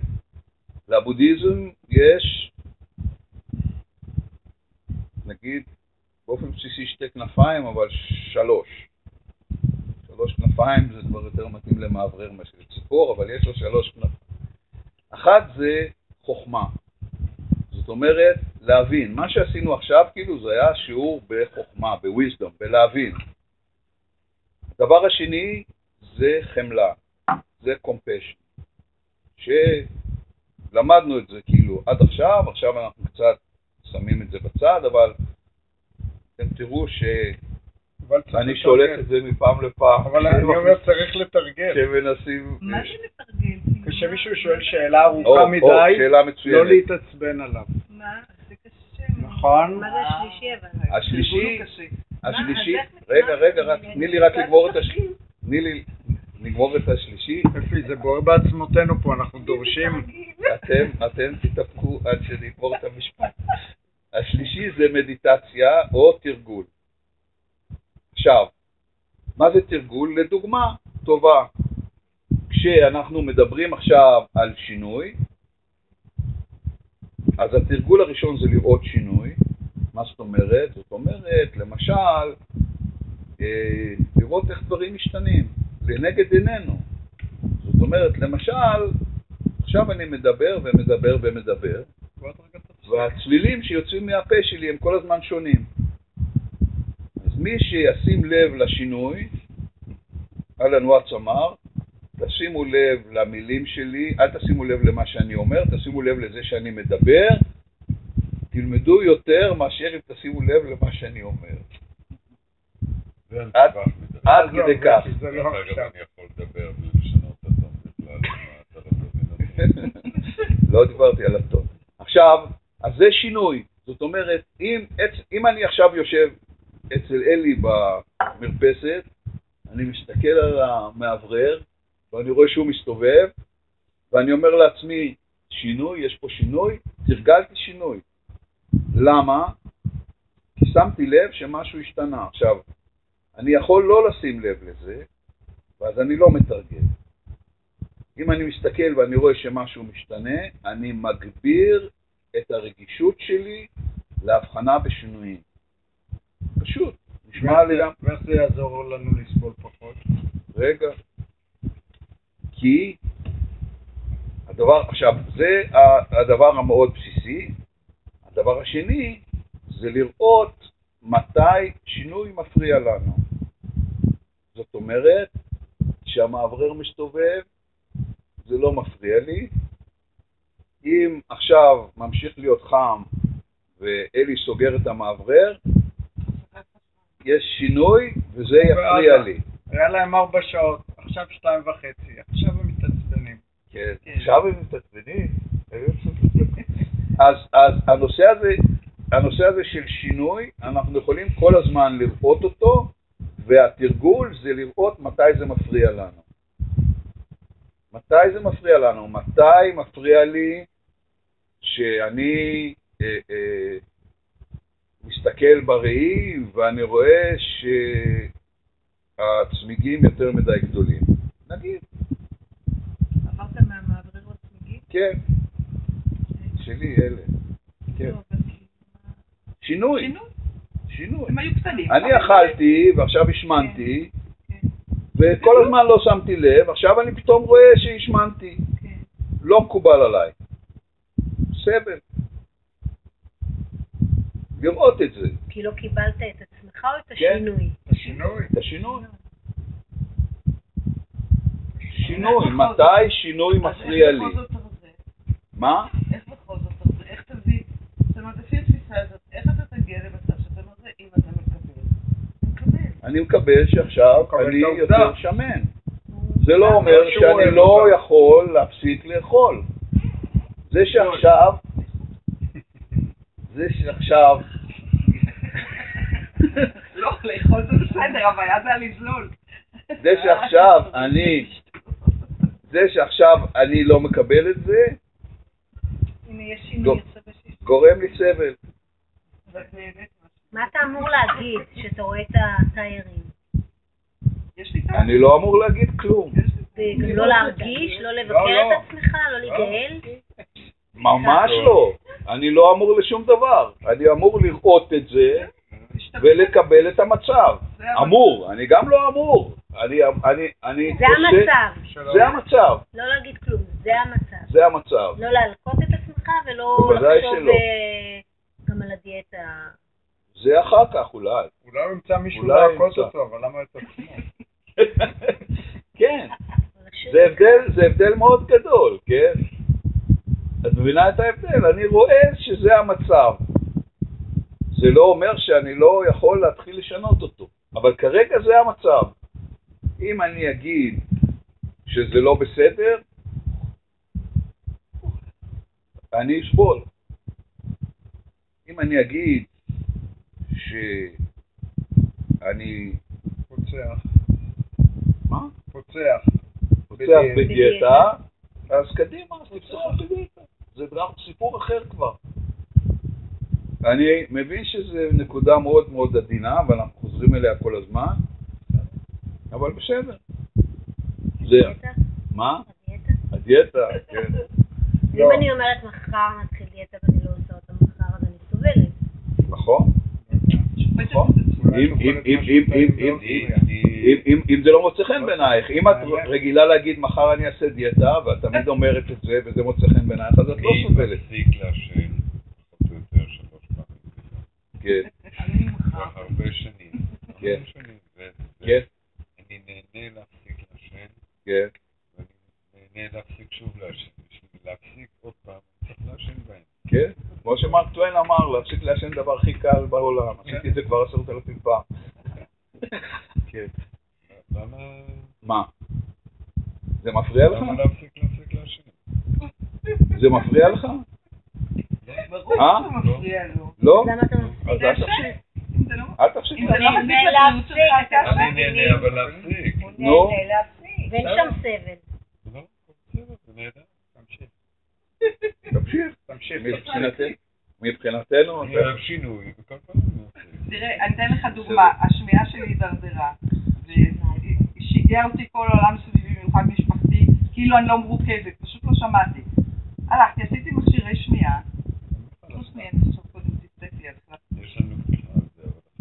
לבודהיזם יש, נגיד, באופן בסיסי שתי כנפיים, אבל שלוש. שלוש כנפיים זה כבר יותר מתאים למאוורר מאשר ציפור, אבל יש לו שלוש כנפיים. אחת זה חוכמה. אומרת, להבין. מה שעשינו עכשיו, כאילו, זה היה שיעור בחוכמה, בוויזדום, בלהבין. הדבר השני זה חמלה, זה קומפשן. שלמדנו את זה כאילו עד עכשיו, עכשיו אנחנו קצת שמים את זה בצד, אבל אתם תראו שאני אבל צריך לתרגל. שולט את זה מפעם לפעם. אבל אני אומר צריך לתרגל. כשמנסים... מה זה לתרגל? כשמישהו שואל שאלה ארוכה מדי, שאלה לא. להתעצבן עליו. מה? זה קשה. נכון? מה זה השלישי אבל? השלישי, רגע, רגע? תני לי רק לגמור את השלישי. תני לי לגמור את השלישי. אפי, זה בוער בעצמותינו פה, אנחנו דורשים. אתם, אתם תתאפקו עד שנגמור את המשפט. השלישי זה מדיטציה או תרגול. עכשיו, מה זה תרגול? לדוגמה טובה. כשאנחנו מדברים עכשיו על שינוי, אז התרגול הראשון זה לראות שינוי. מה זאת אומרת? זאת אומרת, למשל, אה, לראות איך דברים משתנים, לנגד עינינו. זאת אומרת, למשל, עכשיו אני מדבר ומדבר ומדבר. והצלילים שיוצאים מהפה שלי הם כל הזמן שונים. מי שישים לב לשינוי, אלן וואטס אמר, תשימו לב למילים שלי, אל תשימו לב למה שאני אומר, תשימו לב לזה שאני מדבר, תלמדו יותר מאשר אם תשימו לב למה שאני אומר. עד- כדי כך. זה- לא עכשיו. אני יכול לדבר בלי לשנות את הטון בכלל, מה, אתה לא מבין אותי. לא דיברתי על הטון. עכשיו, אז זה שינוי. זאת אומרת, אם אני עכשיו יושב אצל אלי במרפסת, אני מסתכל על המאוורר, ואני רואה שהוא מסתובב, ואני אומר לעצמי, שינוי, יש פה שינוי, תרגלתי שינוי. למה? כי שמתי לב שמשהו השתנה. עכשיו, אני יכול לא לשים לב לזה, ואז אני לא מתרגל. אם אני מסתכל ואני רואה שמשהו משתנה, אני מגביר את הרגישות שלי להבחנה בשינויים. פשוט, נשמע לי. ואיך זה יעזור לנו לסבול פחות? רגע. כי הדבר, עכשיו, זה הדבר המאוד בסיסי. הדבר השני זה לראות מתי שינוי מפריע לנו. זאת אומרת, כשהמאוורר מסתובב, זה לא מפריע לי. אם עכשיו ממשיך להיות חם ואלי סוגר את המאוורר, יש שינוי וזה יפריע לי. היה להם ארבע שעות, עכשיו שתיים וחצי, עכשיו הם מתעצבנים. כן. עכשיו הם מתעצבנים? אז, אז הנושא הזה, הנושא הזה של שינוי, אנחנו יכולים כל הזמן לראות אותו, והתרגול זה לראות מתי זה מפריע לנו. מתי זה מפריע לנו? מתי מפריע לי שאני אה, אה, מסתכל בראי ואני רואה שהצמיגים יותר מדי גדולים? נגיד, אמרת מהמעברים הצמיגים? כן, שלי אלה. כן. לא, כאילו, שינוי, שינוי. שינוי. הם היו קטנים. אני אכלתי ועכשיו השמנתי, כן, וכל הזמן לא שמתי לב, עכשיו אני פתאום רואה שהשמנתי. כן. לא מקובל עליי. סבל. לראות את זה, כי לא קיבלת את עצמך או את כן. השינוי? את השינוי. את השינוי. שינוי, מתי שינוי מפריע לי? אז איך בכל זאת זה? מה? איך בכל זאת זה? איך תביא? זאת אומרת, לפי התפיסה הזאת, איך אתה תגיע למצב שאתה לא זה אם אתה מקבל? אתה מקבל. אני מקבל שעכשיו אני. יותר שמן. זה לא אומר שאני לא. יכול להפסיק לאכול. זה שעכשיו, זה שעכשיו, לא, לאכול זה בסדר, הבעיה זה הלזלול. זה שעכשיו אני, זה שעכשיו אני לא מקבל את זה, לא. גורם לי סבל. מה אתה אמור להגיד כשאתה רואה את טעם. אני לא אמור להגיד כלום. לא להרגיש, לא לבקר לא. את עצמך, לא להיגאל? ממש לא. אני לא אמור לשום דבר. אני אמור לראות את זה ולקבל את המצב. אמור, אני גם לא אמור. אני, אני, אני זה המצב, זה המצב. לא להגיד כלום, זה המצב. זה המצב. לא להלקות את עצמך ולא לחשוב. אה, גם על הדיאטה. זה אחר כך אולי. אולי הוא ימצא מישהו ימצא. אותו, אבל למה את עצמו? <laughs> כן. זה. הבדל, זה הבדל מאוד גדול, כן? את מבינה את ההבדל? אני רואה שזה המצב. זה לא אומר שאני לא יכול להתחיל לשנות אותו, אבל כרגע זה המצב. אם אני אגיד שזה לא בסדר, אני אסבול. אם אני אגיד שאני... פוצח. מה? פוצח. פוצח בדיאטה. אז קדימה, אז תפתחו בדיאטה. זה דבר- סיפור אחר כבר. אני מבין שזו נקודה מאוד מאוד עדינה, אבל אנחנו חוזרים אליה כל הזמן, אבל בסדר. זה? מה? הדיאטה? הדיאטה, כן. ואם אני אומרת מחר נתחיל דיאטה ואני לא עושה אותה מחר, אז אני סובלת. נכון. נכון. אם- אם- אם- זה לא מוצא חן בעינייך, אם את רגילה להגיד מחר אני אעשה דיאטה, ואת תמיד אומרת את זה, וזה מוצא חן בעינייך, אז את לא אני סובלת. מפסיק לעשן, פחות או יותר שלוש פעמים. כן, כבר הרבה שנים. כן. הרבה שנים. ו- כן, אני נהנה להפסיק לעשן, כן, ואני נהנה להפסיק שוב לעשן. בשביל להפסיק עוד פעם, אני צריך לעשן בהם. כן. כמו שמרק טוויין אמר, להפסיק לעשן דבר הכי קל בעולם. עשיתי את זה כבר עשרת אלפים פעם. כן. למה... מה? זה מפריע לך? למה להפסיק להפסיק לעשן? זה מפריע לך? ברור אה? שזה מפריע לו. לא? למה אתה מפסיק? אז אל תפסיק. אם זה לא אל תפסיק. לא לעשן. להפסיק, אני נהנה אבל להפסיק. נו. ואין שם סבל. לא. תמשיך. תמשיך. תמשיך. מבחינתנו, מבחינתנו, אני אוהב שינוי, תראה, אני אתן לך דוגמה, השמיעה שלי הידרדרה, ושיגע אותי כל העולם סביבי, במיוחד משפחתי, כאילו אני לא מרוכזת, פשוט לא שמעתי. הלכתי, עשיתי מכשירי שמיעה, לא שנייה, אני עכשיו קודם תצטט לי על זה.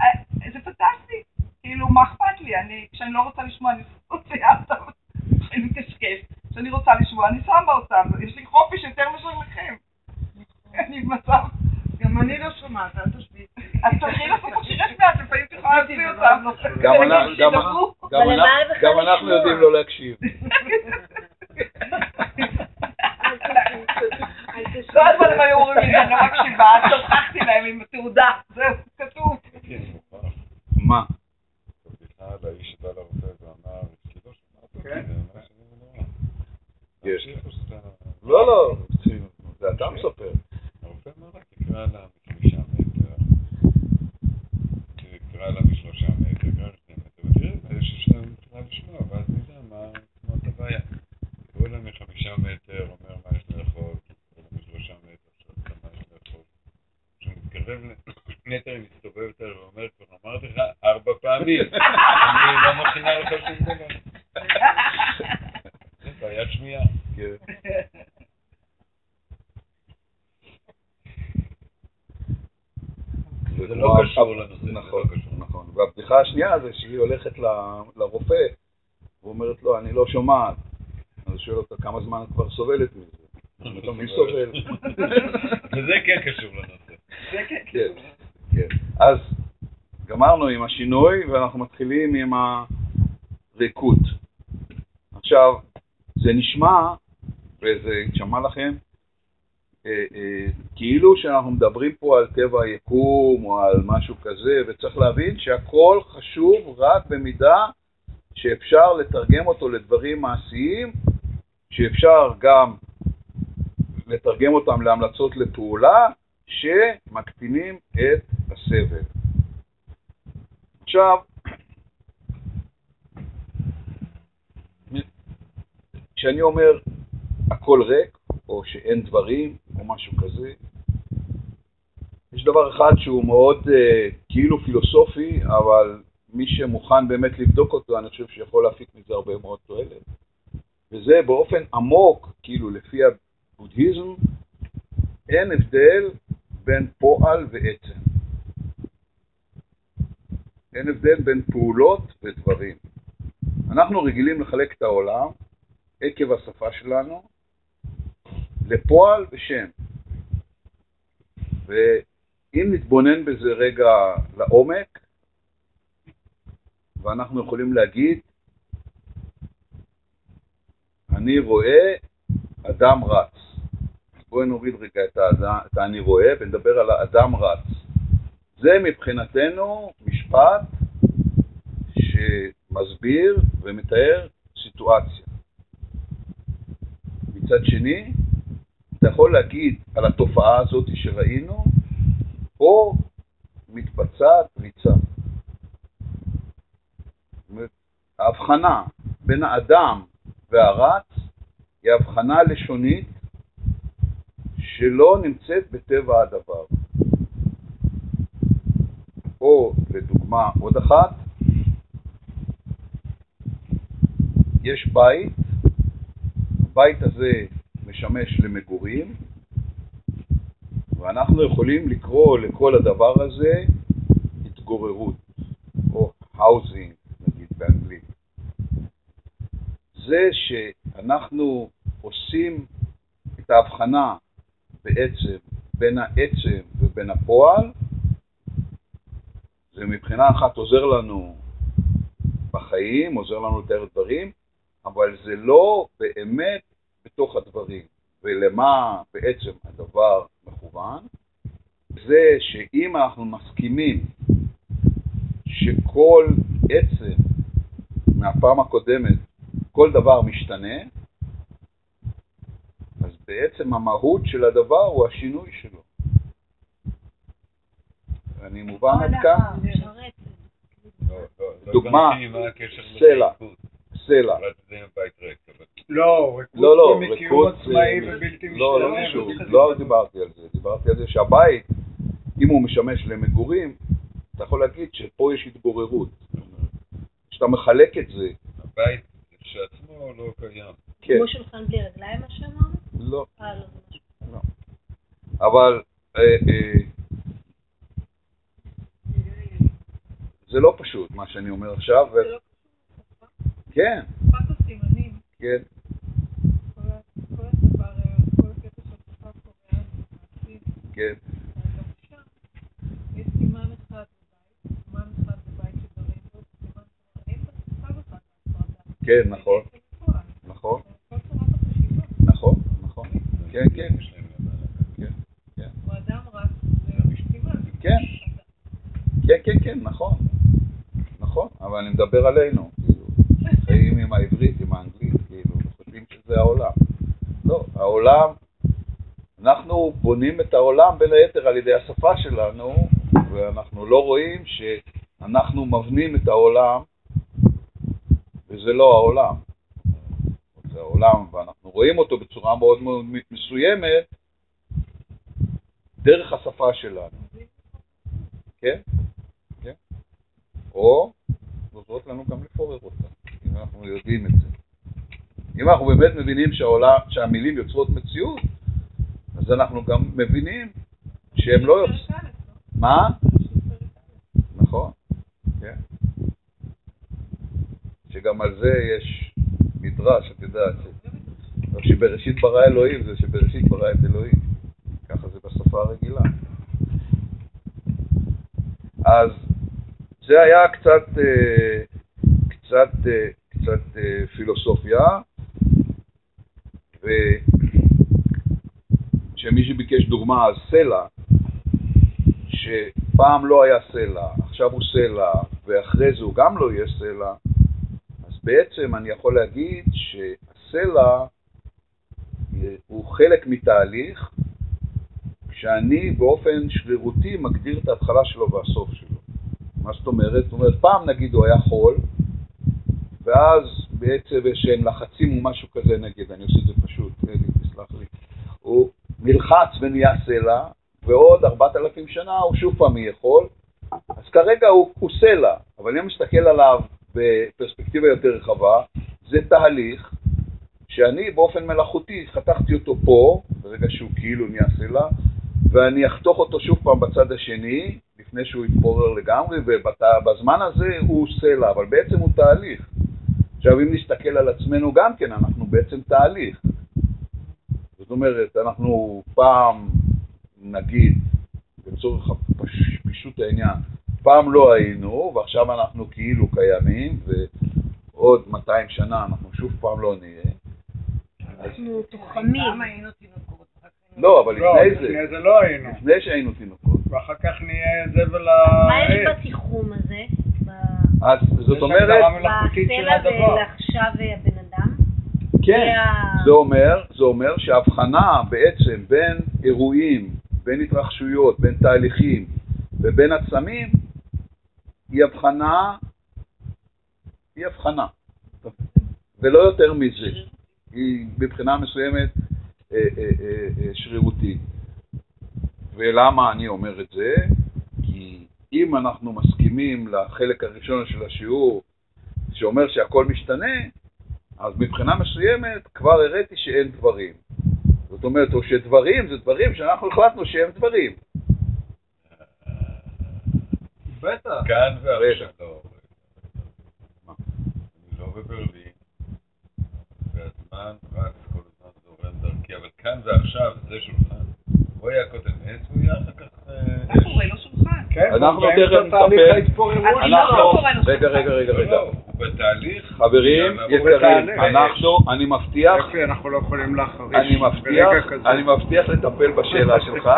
אה, זה פנטסטי, כאילו, מה אכפת לי? אני, כשאני לא רוצה לשמוע, אני מוציאה אותם, אני מקשקש. כשאני רוצה לשמוע, אני שמה אותם, יש לי חופש יותר מאשר לכם. אני במצב, גם אני לא שומעת, אל תשבי. אז תתחילי לעשות מכשירי את לפעמים תוכל להוציא אותם. גם ולהגיד אנחנו- גם- אנחנו-? יודעים לא להקשיב. <laughs> כל הזמן הם היו אומרים לי, אני לא מקשיבה, אז להם עם התעודה, זהו, כתוב. כן, מוכרח. מה? בדיחה על האיש שבא לרופא ואמר, אשתי לא שומעת אותי, כן. זה מה שאני נורא. יש. תמשיך או שאתה... לא, לא, זה אתה מספר. הרופא אמר לה, תקרא לה מחמישה מטר, תקרא לה משלושה מטר, תקרא לה משני מטר, ותראה, יש אפשר בכלל לשמוע, ואז נדע מה מה את הבעיה. קורא לה מחמישה מטר, אומר מה יש לאכול, קורא לה משלושה מטר, שואל אותה מה יש לאכול. כשהוא מתקרב למטר, היא מסתובבת עליו ואומרת, כבר אמרתי לך ארבע פעמים, אני לא מכינה לך שום דבר. זה בעיית שמיעה. כן. זה לא קשור לנושא, זה נכון, לא קשור. נכון. והבדיחה השנייה זה שהיא הולכת ל- לרופא, ואומרת לו, אני לא שומעת. אז הוא שואל אותה, כמה זמן את כבר סובלת מזה? אומרת לו, מי סובל? <laughs> וזה כן קשור לנושא. זה כן, כן, כן. אז גמרנו עם השינוי, ואנחנו מתחילים עם הריקות. עכשיו, זה נשמע, וזה יישמע לכם, אה, אה, כאילו שאנחנו מדברים פה על טבע היקום או על משהו כזה, וצריך להבין שהכל חשוב רק במידה שאפשר לתרגם אותו לדברים מעשיים, שאפשר גם לתרגם אותם להמלצות לפעולה, שמקטינים את הסבל. עכשיו, כשאני אומר הכל ריק, או שאין דברים, או משהו כזה, יש דבר אחד שהוא מאוד אה, כאילו פילוסופי, אבל מי שמוכן באמת לבדוק אותו, אני חושב שיכול להפיק מזה הרבה מאוד תועלת. וזה באופן עמוק, כאילו לפי הבודהיזם, אין הבדל בין פועל ועצם. אין הבדל בין פעולות ודברים. אנחנו רגילים לחלק את העולם, עקב השפה שלנו, לפועל ושם. ואם נתבונן בזה רגע לעומק, ואנחנו יכולים להגיד, אני רואה אדם רץ. בואי נוריד רגע את, האדם, את האני רואה ונדבר על האדם רץ. זה מבחינתנו משפט שמסביר ומתאר סיטואציה. מצד שני, אתה יכול להגיד על התופעה הזאת שראינו, פה מתבצעת ריצה. זאת אומרת, ההבחנה בין האדם והרץ היא הבחנה לשונית שלא נמצאת בטבע הדבר. או לדוגמה עוד אחת, יש בית, הבית הזה משמש למגורים, ואנחנו יכולים לקרוא לכל הדבר הזה התגוררות, או housing נגיד. באנגלית. זה שאנחנו עושים את ההבחנה בעצם בין העצם ובין הפועל, זה מבחינה אחת עוזר לנו בחיים, עוזר לנו לתאר דברים, אבל זה לא באמת בתוך הדברים. ולמה בעצם הדבר מכוון? זה שאם אנחנו מסכימים שכל עצם מהפעם הקודמת, כל דבר משתנה, אז בעצם המהות של הדבר הוא השינוי שלו. אני מובן עד כאן? לא, לא, לא דוגמה, סלע. סלע. לא, לא, לא, ריקוד עצמאי ובלתי משתנה. לא, לא קשור, לא דיברתי על זה, דיברתי על זה שהבית, אם הוא משמש למגורים, אתה יכול להגיד שפה יש התגוררות. כשאתה מחלק את זה, הבית כשעצמו לא קיים. כן, כמו שולחן בלי רגליים, מה שאמרנו? לא, אה, לא, משהו. אבל אה, אה, זה לא פשוט מה שאני אומר עכשיו, ו... זה לא כן, שפת הסימנים, כן, כל ה- כל השפה, הרי כל הקטע של הסינית, כן, גם שם יש סימן אחד בבית, סימן אחד בבית שגרים בו, סימן אחד, אין בשפה בכלל הפרדה. כן, נכון. נכון. נכון, נכון, כן, כן, כן, כן. כן. כן, כן, כן, נכון, נכון, אבל אני מדבר עלינו, כאילו, חיים עם העברית, עם האנגלית, כאילו, וחושבים שזה העולם. לא, העולם, אנחנו בונים את העולם בין היתר על ידי השפה שלנו, ואנחנו לא רואים שאנחנו מבנים את העולם, וזה לא העולם. זה העולם, ואנחנו רואים אותו בצורה מאוד מאוד מסוימת, דרך השפה שלנו. כן? כן? או עוזרות לנו גם לפורר אותה, אם אנחנו יודעים את זה. אם אנחנו באמת מבינים שהעולם, שהמילים יוצרות מציאות, אז אנחנו גם מבינים שהם לא יוצרים... פרק א', לא? מה? פרק א'. נכון, כן. שגם על זה יש מדרש, את יודעת, ש- שבראשית ברא אלוהים זה שבראשית ברא את אלוהים. ככה זה בשפה הרגילה. אז זה היה קצת, אה, קצת, אה, קצת אה, פילוסופיה, וכשמי שביקש דוגמה על סלע, שפעם לא היה סלע, עכשיו הוא סלע, ואחרי זה הוא גם לא יהיה סלע, בעצם אני יכול להגיד שהסלע אה, הוא חלק מתהליך שאני באופן שרירותי מגדיר את ההתחלה שלו והסוף שלו. מה זאת אומרת? זאת אומרת, פעם נגיד הוא היה חול, ואז בעצם יש שהם לחצים או משהו כזה נגד, אני עושה את זה פשוט, תסלח לי. הוא נלחץ ונהיה סלע, ועוד ארבעת אלפים שנה הוא שוב פעם יהיה חול, אז כרגע הוא, הוא סלע, אבל אני מסתכל עליו בפרספקטיבה יותר רחבה, זה תהליך שאני באופן מלאכותי חתכתי אותו פה, ברגע שהוא כאילו נהיה סלע, ואני אחתוך אותו שוב פעם בצד השני, לפני שהוא יתפורר לגמרי, ובזמן הזה הוא סלע, אבל בעצם הוא תהליך. עכשיו, אם נסתכל על עצמנו גם כן, אנחנו בעצם תהליך. זאת אומרת, אנחנו פעם, נגיד, לצורך פישוט העניין, פעם לא היינו, ועכשיו אנחנו כאילו קיימים, ועוד 200 שנה אנחנו שוב פעם לא נהיה. אנחנו תוחמים. לא, אבל לא, לפני זה, לפני זה לא היינו. לפני שהיינו תינוקות. ואחר כך נהיה זבל מה יש. בתיחום הזה? אז זאת אומרת, בסלע. ולעכשיו הבן אדם? כן, זה אומר, זה אומר שההבחנה בעצם בין אירועים, בין התרחשויות, בין תהליכים ובין עצמים, היא הבחנה, היא הבחנה, ולא יותר מזה. היא מבחינה מסוימת אה, אה, אה, שרירותית. ולמה אני אומר את זה? כי אם אנחנו מסכימים לחלק הראשון של השיעור, שאומר שהכל משתנה, אז מבחינה מסוימת כבר הראיתי שאין דברים. זאת אומרת, או שדברים זה דברים שאנחנו החלטנו שהם דברים. בטח. כאן ועכשיו. לא. בברלין, והזמן רץ כל הזמן זורם דרכי, אבל כאן ועכשיו זה שולחן. הוא היה קודם עץ, הוא יהיה אחר כך... אה, מה אש. קורה? לא שולחן. כן, אנחנו תכף אני לו רגע, רגע, רגע, רגע. לא, בתהליך. חברים, יקרים. אנחנו, אני מבטיח, אנחנו לא יכולים להחריש. אני מבטיח. אני מבטיח לטפל בשאלה שלך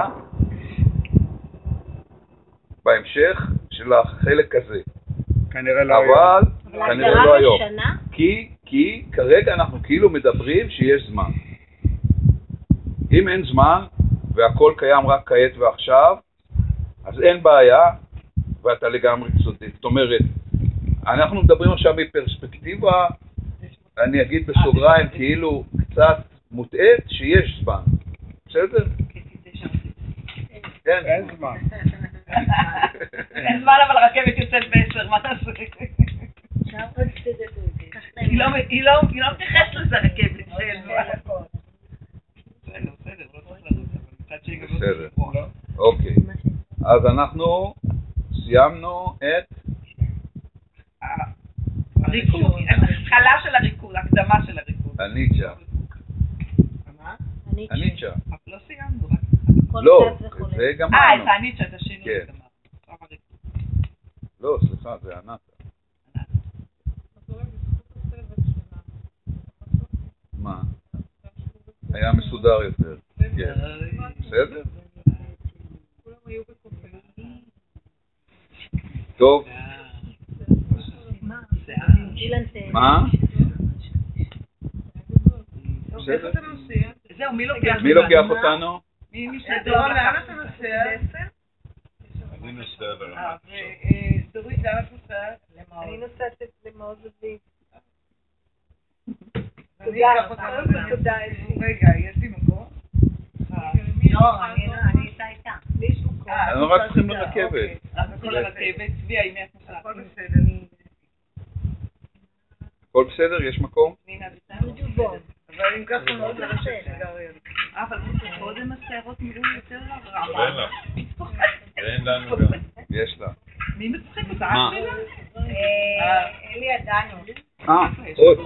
בהמשך של החלק הזה. כנראה לא היום. אבל כנראה לא היום. כי, כי כרגע אנחנו כאילו מדברים שיש זמן. אם אין זמן והכל קיים רק כעת ועכשיו, אז אין בעיה ואתה לגמרי צודק. זאת אומרת, אנחנו מדברים עכשיו מפרספקטיבה, אני אגיד בסוגריים, כאילו קצת מוטעית, שיש זמן. בסדר? כן. אין זמן. אין זמן אבל הרכבת יוצאת בעשר, מה. היא לא- לא היא לא מתייחסת לזה רכבת, שאין זמן. בסדר, בסדר, לא צריך לרוץ, אבל מצד שני גם לא בסדר. צריך לברוח. אוקיי. אז אנחנו סיימנו את... הריקוד, ההתחלה של הריקוד, הקדמה של הריקוד. הניטשה. אני הניטשה. אבל לא סיימנו, רק... לא. זה אה, גמרנו. את הניטשה, את השינוי כן. לא, סליחה, זה ענת. מה? היה מסודר יותר. כן. בסדר? טוב, מה? מי לוקח? מי לוקח אותנו? מי לאן אתה נוסע? אני נוסע אה, לרמת ודורית, לאן את נוסעת? אני נוסעת למעוז אבי. תודה. תודה, רגע, יש לי מקום? לא, אני אני איתה איתה. לי יש מקום. אה, אנחנו רק צריכים לרכבת. אז הכל לרכבת, צבי, האם את נוסעת? הכל בסדר. הכל בסדר? יש מקום? בסדר? דובון. אבל אם ככה מאוד לרשת סיגריות. אה, אבל קודם הסערות נראו יותר רע. לך. ואין לנו גם. יש לה. מי מצחיק אותה? שלה? אה, אלי עדנו. אה. עוד.